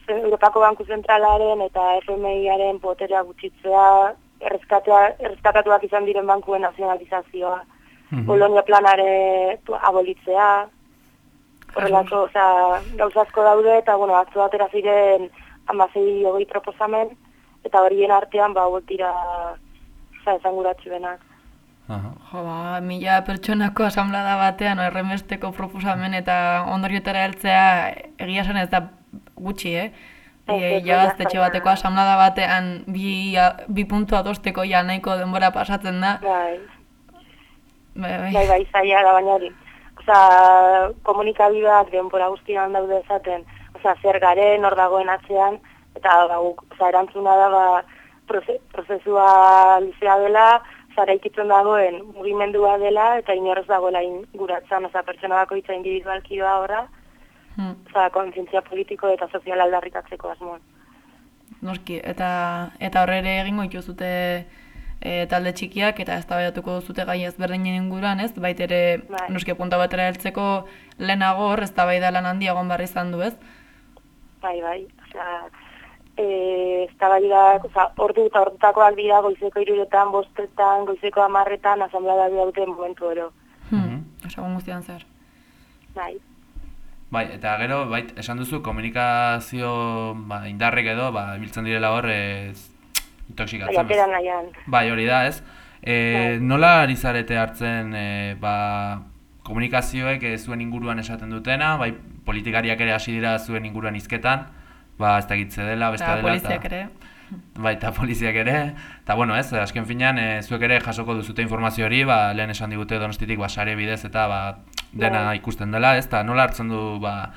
Europako Banku Zentralaren eta FMIaren boterea gutxitzea, erreskatatuak izan diren bankuen nazionalizazioa, Bolonia planare abolitzea, horrelako, osea, gauza asko daude, eta, bueno, atzo atera ziren amazei hogei proposamen, eta horien artean, ba, hauek dira, osea, esanguratsuenak. Jo, ba, mila pertsonako asamblada batean erremesteko proposamen eta ondoriotara heltzea egia esan ez da gutxi, eh? E, ez, ja ez, gaztetxe baina- bateko asamblada batean bi, bi puntu adosteko ja nahiko denbora pasatzen da. Bai, Bai, bai. bai, bai, zaila da, baina hori. Osea, komunikabideak denbora guztian daude esaten, osea, zer garen, hor dagoen atzean, eta ba, osea, erantzuna da, ba, proze, prozesua luzea dela, zara ikitzen dagoen mugimendua dela, eta inorrez dagoela inguratzen, osea, pertsona bakoitza individualki doa horra, Hmm. osea, kontzientzia politiko eta sozial aldarrikatzeko asmoan. Noski, eta eta horre ere egingo dituzute e, talde txikiak eta eztabaidatuko duzute gai ezberdinen inguruan, ez? Bait ere Bai. noski punta batera heltzeko lehenago hor eztabaida lan handia egon barri izan du, ez? Bai, bai, osea, eh, eztabaidak, osea, ordu eta ordutakoak dira goizeko iruretan, bostetan, goizeko amarretan, asamblea da dute momentu oro. Hmm. Osa, guztian zer. Bai, Bai, eta gero, bai, esan duzu, komunikazio ba, indarrek edo, ba, biltzen direla hor, ez, intoxikatzen. atera nahian. Bai, hori da, ez? E, nola ari zarete hartzen, e, ba, komunikazioek e, zuen inguruan esaten dutena, bai, politikariak ere hasi dira zuen inguruan izketan, ba, ez da gitze dela, beste Eta dela. poliziak ere. Bai, eta poliziak ere. Eta, bueno, ez, azken finean, e, zuek ere jasoko duzute informazio hori, ba, lehen esan digute donostitik, ba, sare bidez eta, ba, dena Bai. ikusten dela, ez, eta nola hartzen du, ba,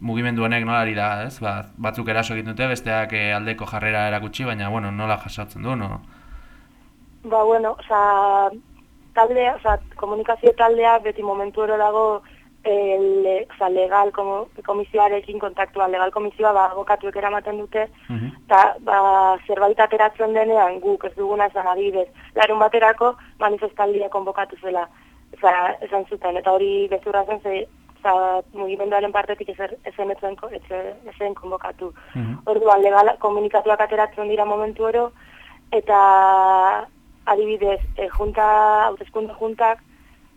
mugimendu honek nola ari da, ez, ba, batzuk eraso egiten dute, besteak eh, aldeko jarrera erakutsi, baina, bueno, nola jasotzen du, no? Ba, bueno, osea, taldea, osea, komunikazio taldea beti momentu ero dago le, osea, legal komo, komisioarekin kontaktua, legal komisioa ba, abokatuek eramaten dute, eta ba, zerbait ateratzen denean guk ez duguna esan adibidez, larun baterako manifestaldia konbokatu zela, Osa, esan zuten, eta hori bezurra zen, ze, oza, mugimenduaren partetik ezer, ezen etzen, etze- ezen konbokatu. Orduan, legal, komunikatuak ateratzen dira momentu oro, eta adibidez, e, junta, hauteskunde juntak,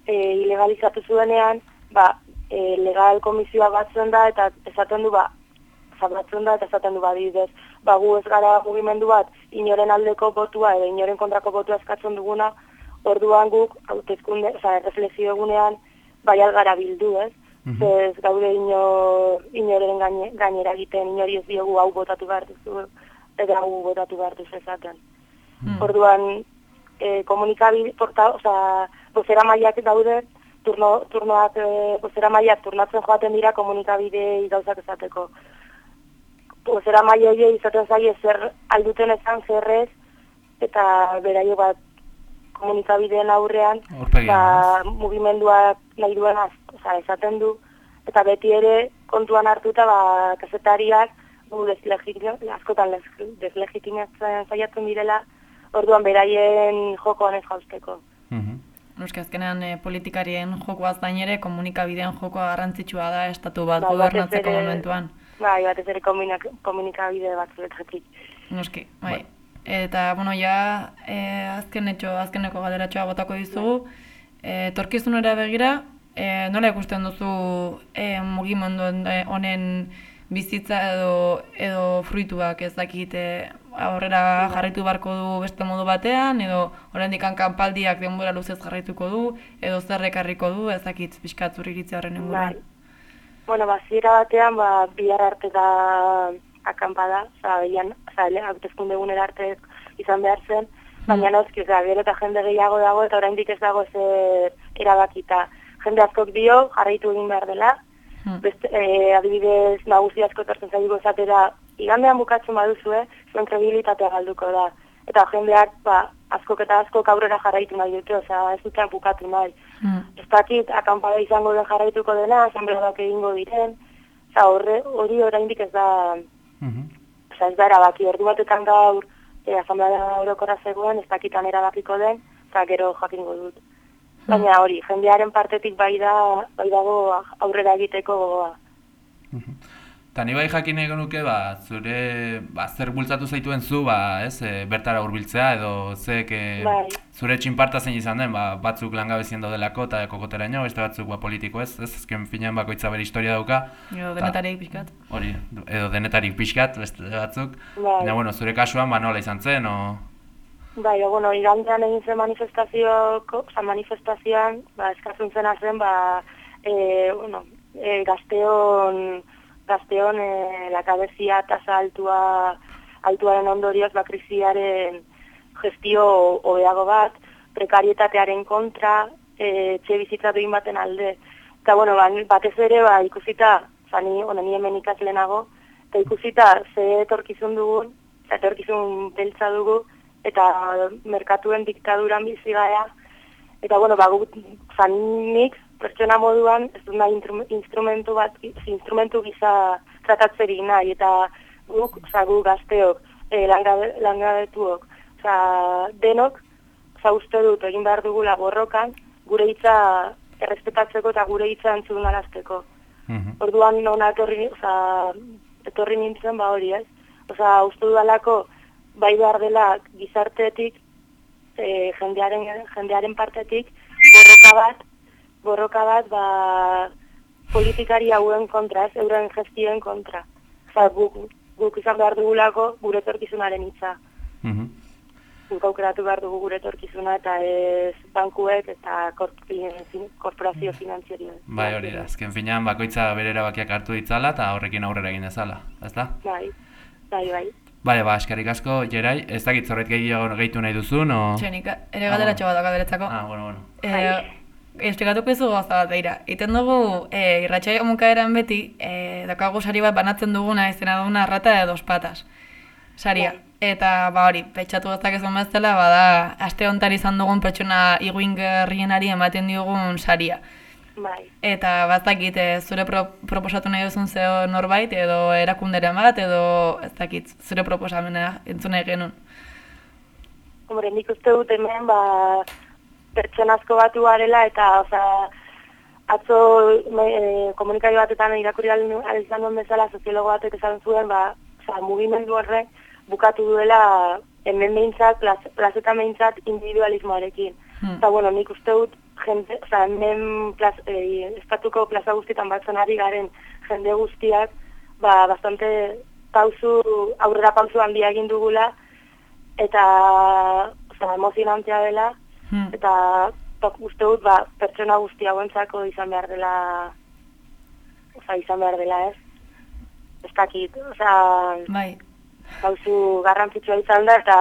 e, ilegalizatu zuenean, ba, e, legal komisioa batzen da, eta esaten du, ba, zabatzen da, eta esaten du, ba, adibidez, ba, gu ez gara mugimendu bat, inoren aldeko botua, edo inoren kontrako botua eskatzen duguna, orduan guk, hauteskunde, oza, erreflexio egunean, bai algara bildu, ez? Mhm. Ez gaude ino, inoren gaine, gainera egiten, inori ez diogu hau botatu behar duzu, eta hau botatu behar duzu esaten. Orduan, e, komunikabide, porta, oza, bozera maiak daude, turno, turnoak, e, bozera maiak turnatzen joaten dira komunikabide gauzak esateko. Bozera maia izaten zaie zer alduten esan zerrez, eta beraio bat komunikabideen aurrean, ba, mugimenduak nahi duen az, oza, esaten du, eta beti ere kontuan hartuta ba, kazetariak gu askotan deslegitimatzen saiatzen direla, orduan beraien jokoan ez jauzteko. Noski azkenean e, politikarien jokoaz gain ere komunikabideen jokoa garrantzitsua da estatu bat Ba, gobernatzeko momentuan. Bai, batez ere komunik komunikabide batzuetatik. Noski, bai. Eta, bueno, ja, e, azken etxo, azkeneko galderatxoa botako dizugu, e, torkizunera begira, e, nola ikusten duzu e, mugimendu hon- honen bizitza edo, edo fruituak ez dakit e, aurrera jarraitu beharko du beste modu batean, edo oraindik kanpaldiak denbora luzez jarraituko du, edo zer ekarriko du, ez dakit pixkat zure iritzi horren inguruan. Bai. Bueno, ba, batean, ba, bihar arte da akampada, oza, bilan, oza, le- hauteskunde egunera arte izan behar zen, baina noski, oza, gero eta jende gehiago dago, eta oraindik ez dago ezer erabakita. Jende askok dio, jarraitu egin behar dela, Beste, eh, adibidez nagusi asko etortzen zaigu esatera, igandean bukatzen baduzue, zuen kredibilitatea galduko da. Eta jendeak, ba, askok eta askok aurrera jarraitu nahi dute, osea, ez duten bukatu nahi. Ez dakit, akampada izango den jarraituko dena, asambleak egingo diren, osea, horre, hori oraindik ez da, osea, ez da erabaki, ordu batetan gaur, e, asamblea orokorra zegoen, ez dakitan erabakiko den, eta gero jakingo dut. Baina hori, jendearen partetik bai da, bai dago aurrera egiteko gogoa. Eta ni bai jakin nahi genuke, ba, zure, ba, zer bultzatu zaituen zu, ba, ez, e, bertara hurbiltzea edo zek e, Bai. zure txinparta zein izan den, ba, batzuk langabezien daudelako eta kokoteraino, beste batzuk ba, politiko ez, ez, azken finean bakoitza bere historia dauka. Edo Ta- denetarik pixkat. Hori, edo denetarik pixkat, beste batzuk. Bai. Baina, bueno, zure kasuan, ba, nola izan zen, o... Bai, bueno, igandean egin zen manifestazioko, oza, manifestazioan, ba, eskazun zen, ba, e, bueno, e, gazteon, gazteon e, lakabezia tasa altua, altuaren ondorioz, ba, krisiaren gestio hobeago bat, prekarietatearen kontra, e, etxe bizitza duin baten alde. Eta, bueno, ba, batez ere, ba, ikusita, zani, bueno, ni hemen ikaslenago, eta ikusita ze etorkizun dugun, eta etorkizun beltza dugu, eta merkatuen diktaduran bizi gara, eta, bueno, ba, gu, zan nik, pertsona moduan, ez dut nahi instrumentu bat, instrumentu gisa tratatzerik nahi, eta guk, oza, gu gazteok, e, langabe, langabetuok. Osa, denok, osa, uste dut egin behar dugula borrokan, gure hitza errespetatzeko eta gure hitza entzun alazteko. Orduan nona etorri, oza, etorri nintzen ba hori ez. Oza, uste dudalako bai behar dela gizartetik, e, jendearen, jendearen partetik, borroka bat, borroka bat ba, politikari hauen kontra, ez, euren gestioen kontra. Oza, guk, guk izan behar dugulako gure etorkizunaren hitza. Guk aukeratu behar dugu gure etorkizuna eta ez bankuek eta korp- korporazio finanziarioek. Bai, hori da. Azken finean bakoitza bere erabakiak hartu ditzala eta horrekin aurrera egin dezala, ezta? Bai, bai, bai. Bale, ba, eskerrik asko, Jerai, ez dakit zorret gehiago gehitu nahi duzun, o... Txenik, ere galderatxo bat dago beretzako. Ah, bueno, bueno. Eh, Esplikatuko izu gauza bat beira. Iten dugu, e, irratxai omunkaeran beti, e, daukagu sari bat banatzen duguna izena duguna rata de dos patas. Saria. Eta, ba hori, pentsatu gozak ez bezala, bada, aste honetan izan dugun pertsona iguin gerrienari ematen diogun saria. Bai. Eta bazakit, e, zure pro, proposatu nahi duzun zeo norbait, edo erakunderen bat, edo ez dakit, zure proposamena entzun nahi genuen. Hombre, nik uste dut hemen, ba, pertsona asko batu garela eta, oza, atzo e, komunikario batetan irakurri izan duen bezala soziologo batek esan zuen, ba, oza, mugimendu horrek bukatu duela hemen behintzat, plaz, plazetan behintzat individualismoarekin. Hmm. Eta, bueno, nik uste dut, jende, oza, hemen plaz, e, estatuko plaza guztietan batzen ari garen jende guztiak, ba, bastante pausu, aurrera pausu handia egin dugula, eta, oza, emozionantea dela, Hmm. eta tok uste dut ba, pertsona guzti hauentzako izan behar dela oza, izan behar dela ez ez dakit, oza bai. gauzu garrantzitsua izan da eta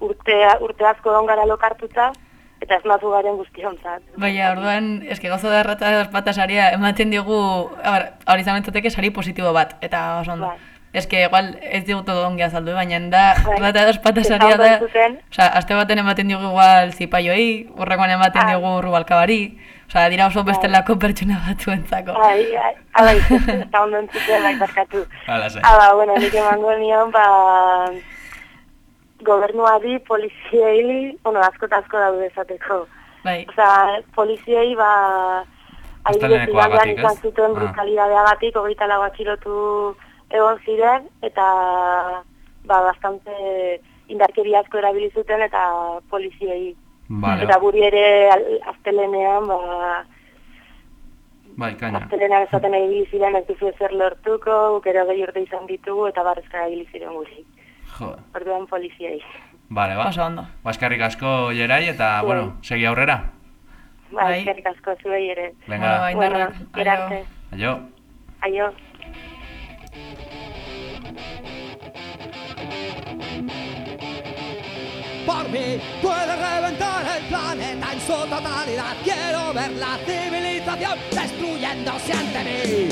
urte, urte asko egon gara lokartuta eta ez matu garen guztiontzat. Baina, orduan, eske gauza da errata patas saria ematen ber, hori zamentzateke sari positibo bat, eta oso ondo. Bai. Eske, igual, ez digu todo ongi azaldu, baina da, Bai. rata dos patas Eta saria da, osea, aste baten ematen digu igual zipaioi, urrekoan ematen Ah. digu rubalkabari, osea, dira oso bestelako pertsona batzuentzako. Ai, ai, ala eta ondo entzuten bai barkatu. Hala, bueno, nik emango nion, ba, gobernuari, poliziei, bueno, asko eta asko daude esateko. Bai. Osea, poliziei, ba, adibidez Astelehenekoagatik, igandean izan ez? zuten Ah. brutalidadeagatik, hogeita lau atxilotu egon ziren, eta, ba, bastante indarkeria asko erabili zuten, eta poliziei. Vale. Eta guri ere astelenean, ba, Bai, kaina. astelenean esaten egin ziren ez duzu ezer lortuko, guk ere gehi urte izan ditugu, eta barrezka egin ziren guri. Jo. Orduan poliziei. Vale, ba. Oso ondo. Ba, eskerrik asko, Jerai, eta, Bai. bueno, segi aurrera. Bai, eskerrik asko zuei ere. Venga. Bueno. Bueno. Aio. Aio. Por mí puede reventar el planeta en su totalidad. Quiero ver la civilización destruyéndose ante mí.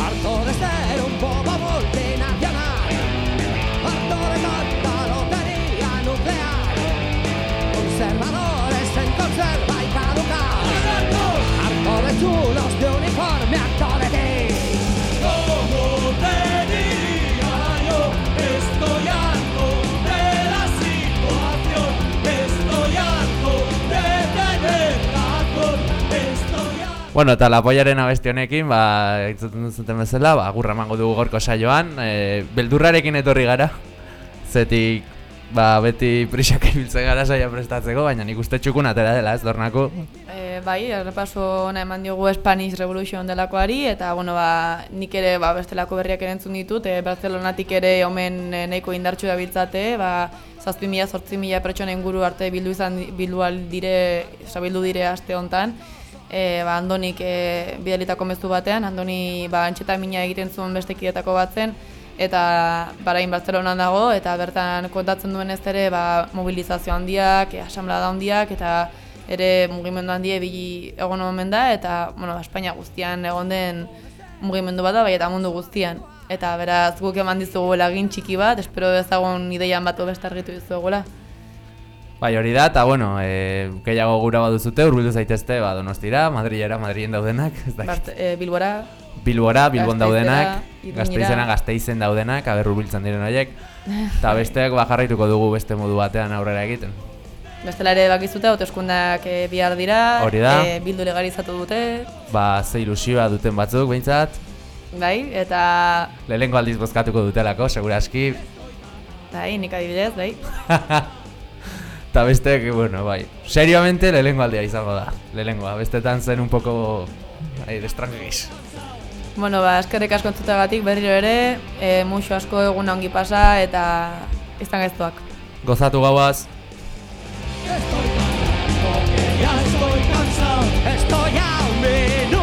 Harto de ser un bobo multinacional. Harto de tanta lotería nuclear. Conservadores en conserva y caducar. Harto de chulos de uniforme, harto de Bueno, eta lapoiaren abesti honekin, ba, entzuten duzuten bezala, ba, agurra emango dugu gorko saioan, e, beldurrarekin etorri gara, zetik, ba, beti prisak ibiltzen gara saia prestatzeko, baina nik uste txukun atera dela, ez dornako. E, bai, errepaso ona eman diogu Spanish Revolution delakoari, eta, bueno, ba, nik ere ba, bestelako berriak ere entzun ditut, e, Barcelonatik ere omen e, nahiko indartxu dabiltzate, ba, zazpi mila, zortzi mila pertsona inguru arte bildu izan bildu al dire, oza, bildu dire aste hontan, e, ba, Andonik e, bidalitako mezu batean, Andoni ba, antxeta mina egiten zuen beste kidetako bat zen, eta barain Barcelonan dago, eta bertan kontatzen duen ez ere ba, mobilizazio handiak, e, asamblada handiak, eta ere mugimendu handie bili egon omen da, eta bueno, Espainia guztian egon den mugimendu bat da, bai eta mundu guztian. Eta beraz guk eman dizugu lagin txiki bat, espero ezagun ideian bat beste argitu dizuegula. Bai, hori da, eta bueno, e, gehiago gura baduzute, urbildu zaitezte, ba, donostira, Madrilera, Madrilen daudenak, ez dakit. Bart, e, Bilbora, Bilbora, Bilbon daudenak. Gasteizena, Gasteizen daudenak, aber hurbiltzen diren horiek. Eta besteak ba jarraituko dugu beste modu batean aurrera egiten. Bestela ere bakizute, hauteskundak eh, bihar dira, Hori da. eh, bildu legalizatu dute, Ba, ze ilusioa duten batzuk, behintzat. bai, eta Lehenengo aldiz bozkatuko dutelako, seguraski. bai, nik adibidez, bai. Eta besteak, bueno, bai, seriamente lehengo aldea izango da, lehengoa, bestetan zen un poco, ahi, destrangegiz. Bueno, ba, eskerrik asko entzutagatik berriro ere, e, muxo asko egun ongi pasa eta izan gaiztuak. Gozatu gauaz! Estoy cansado, porque ya estoy cansado, estoy al menú.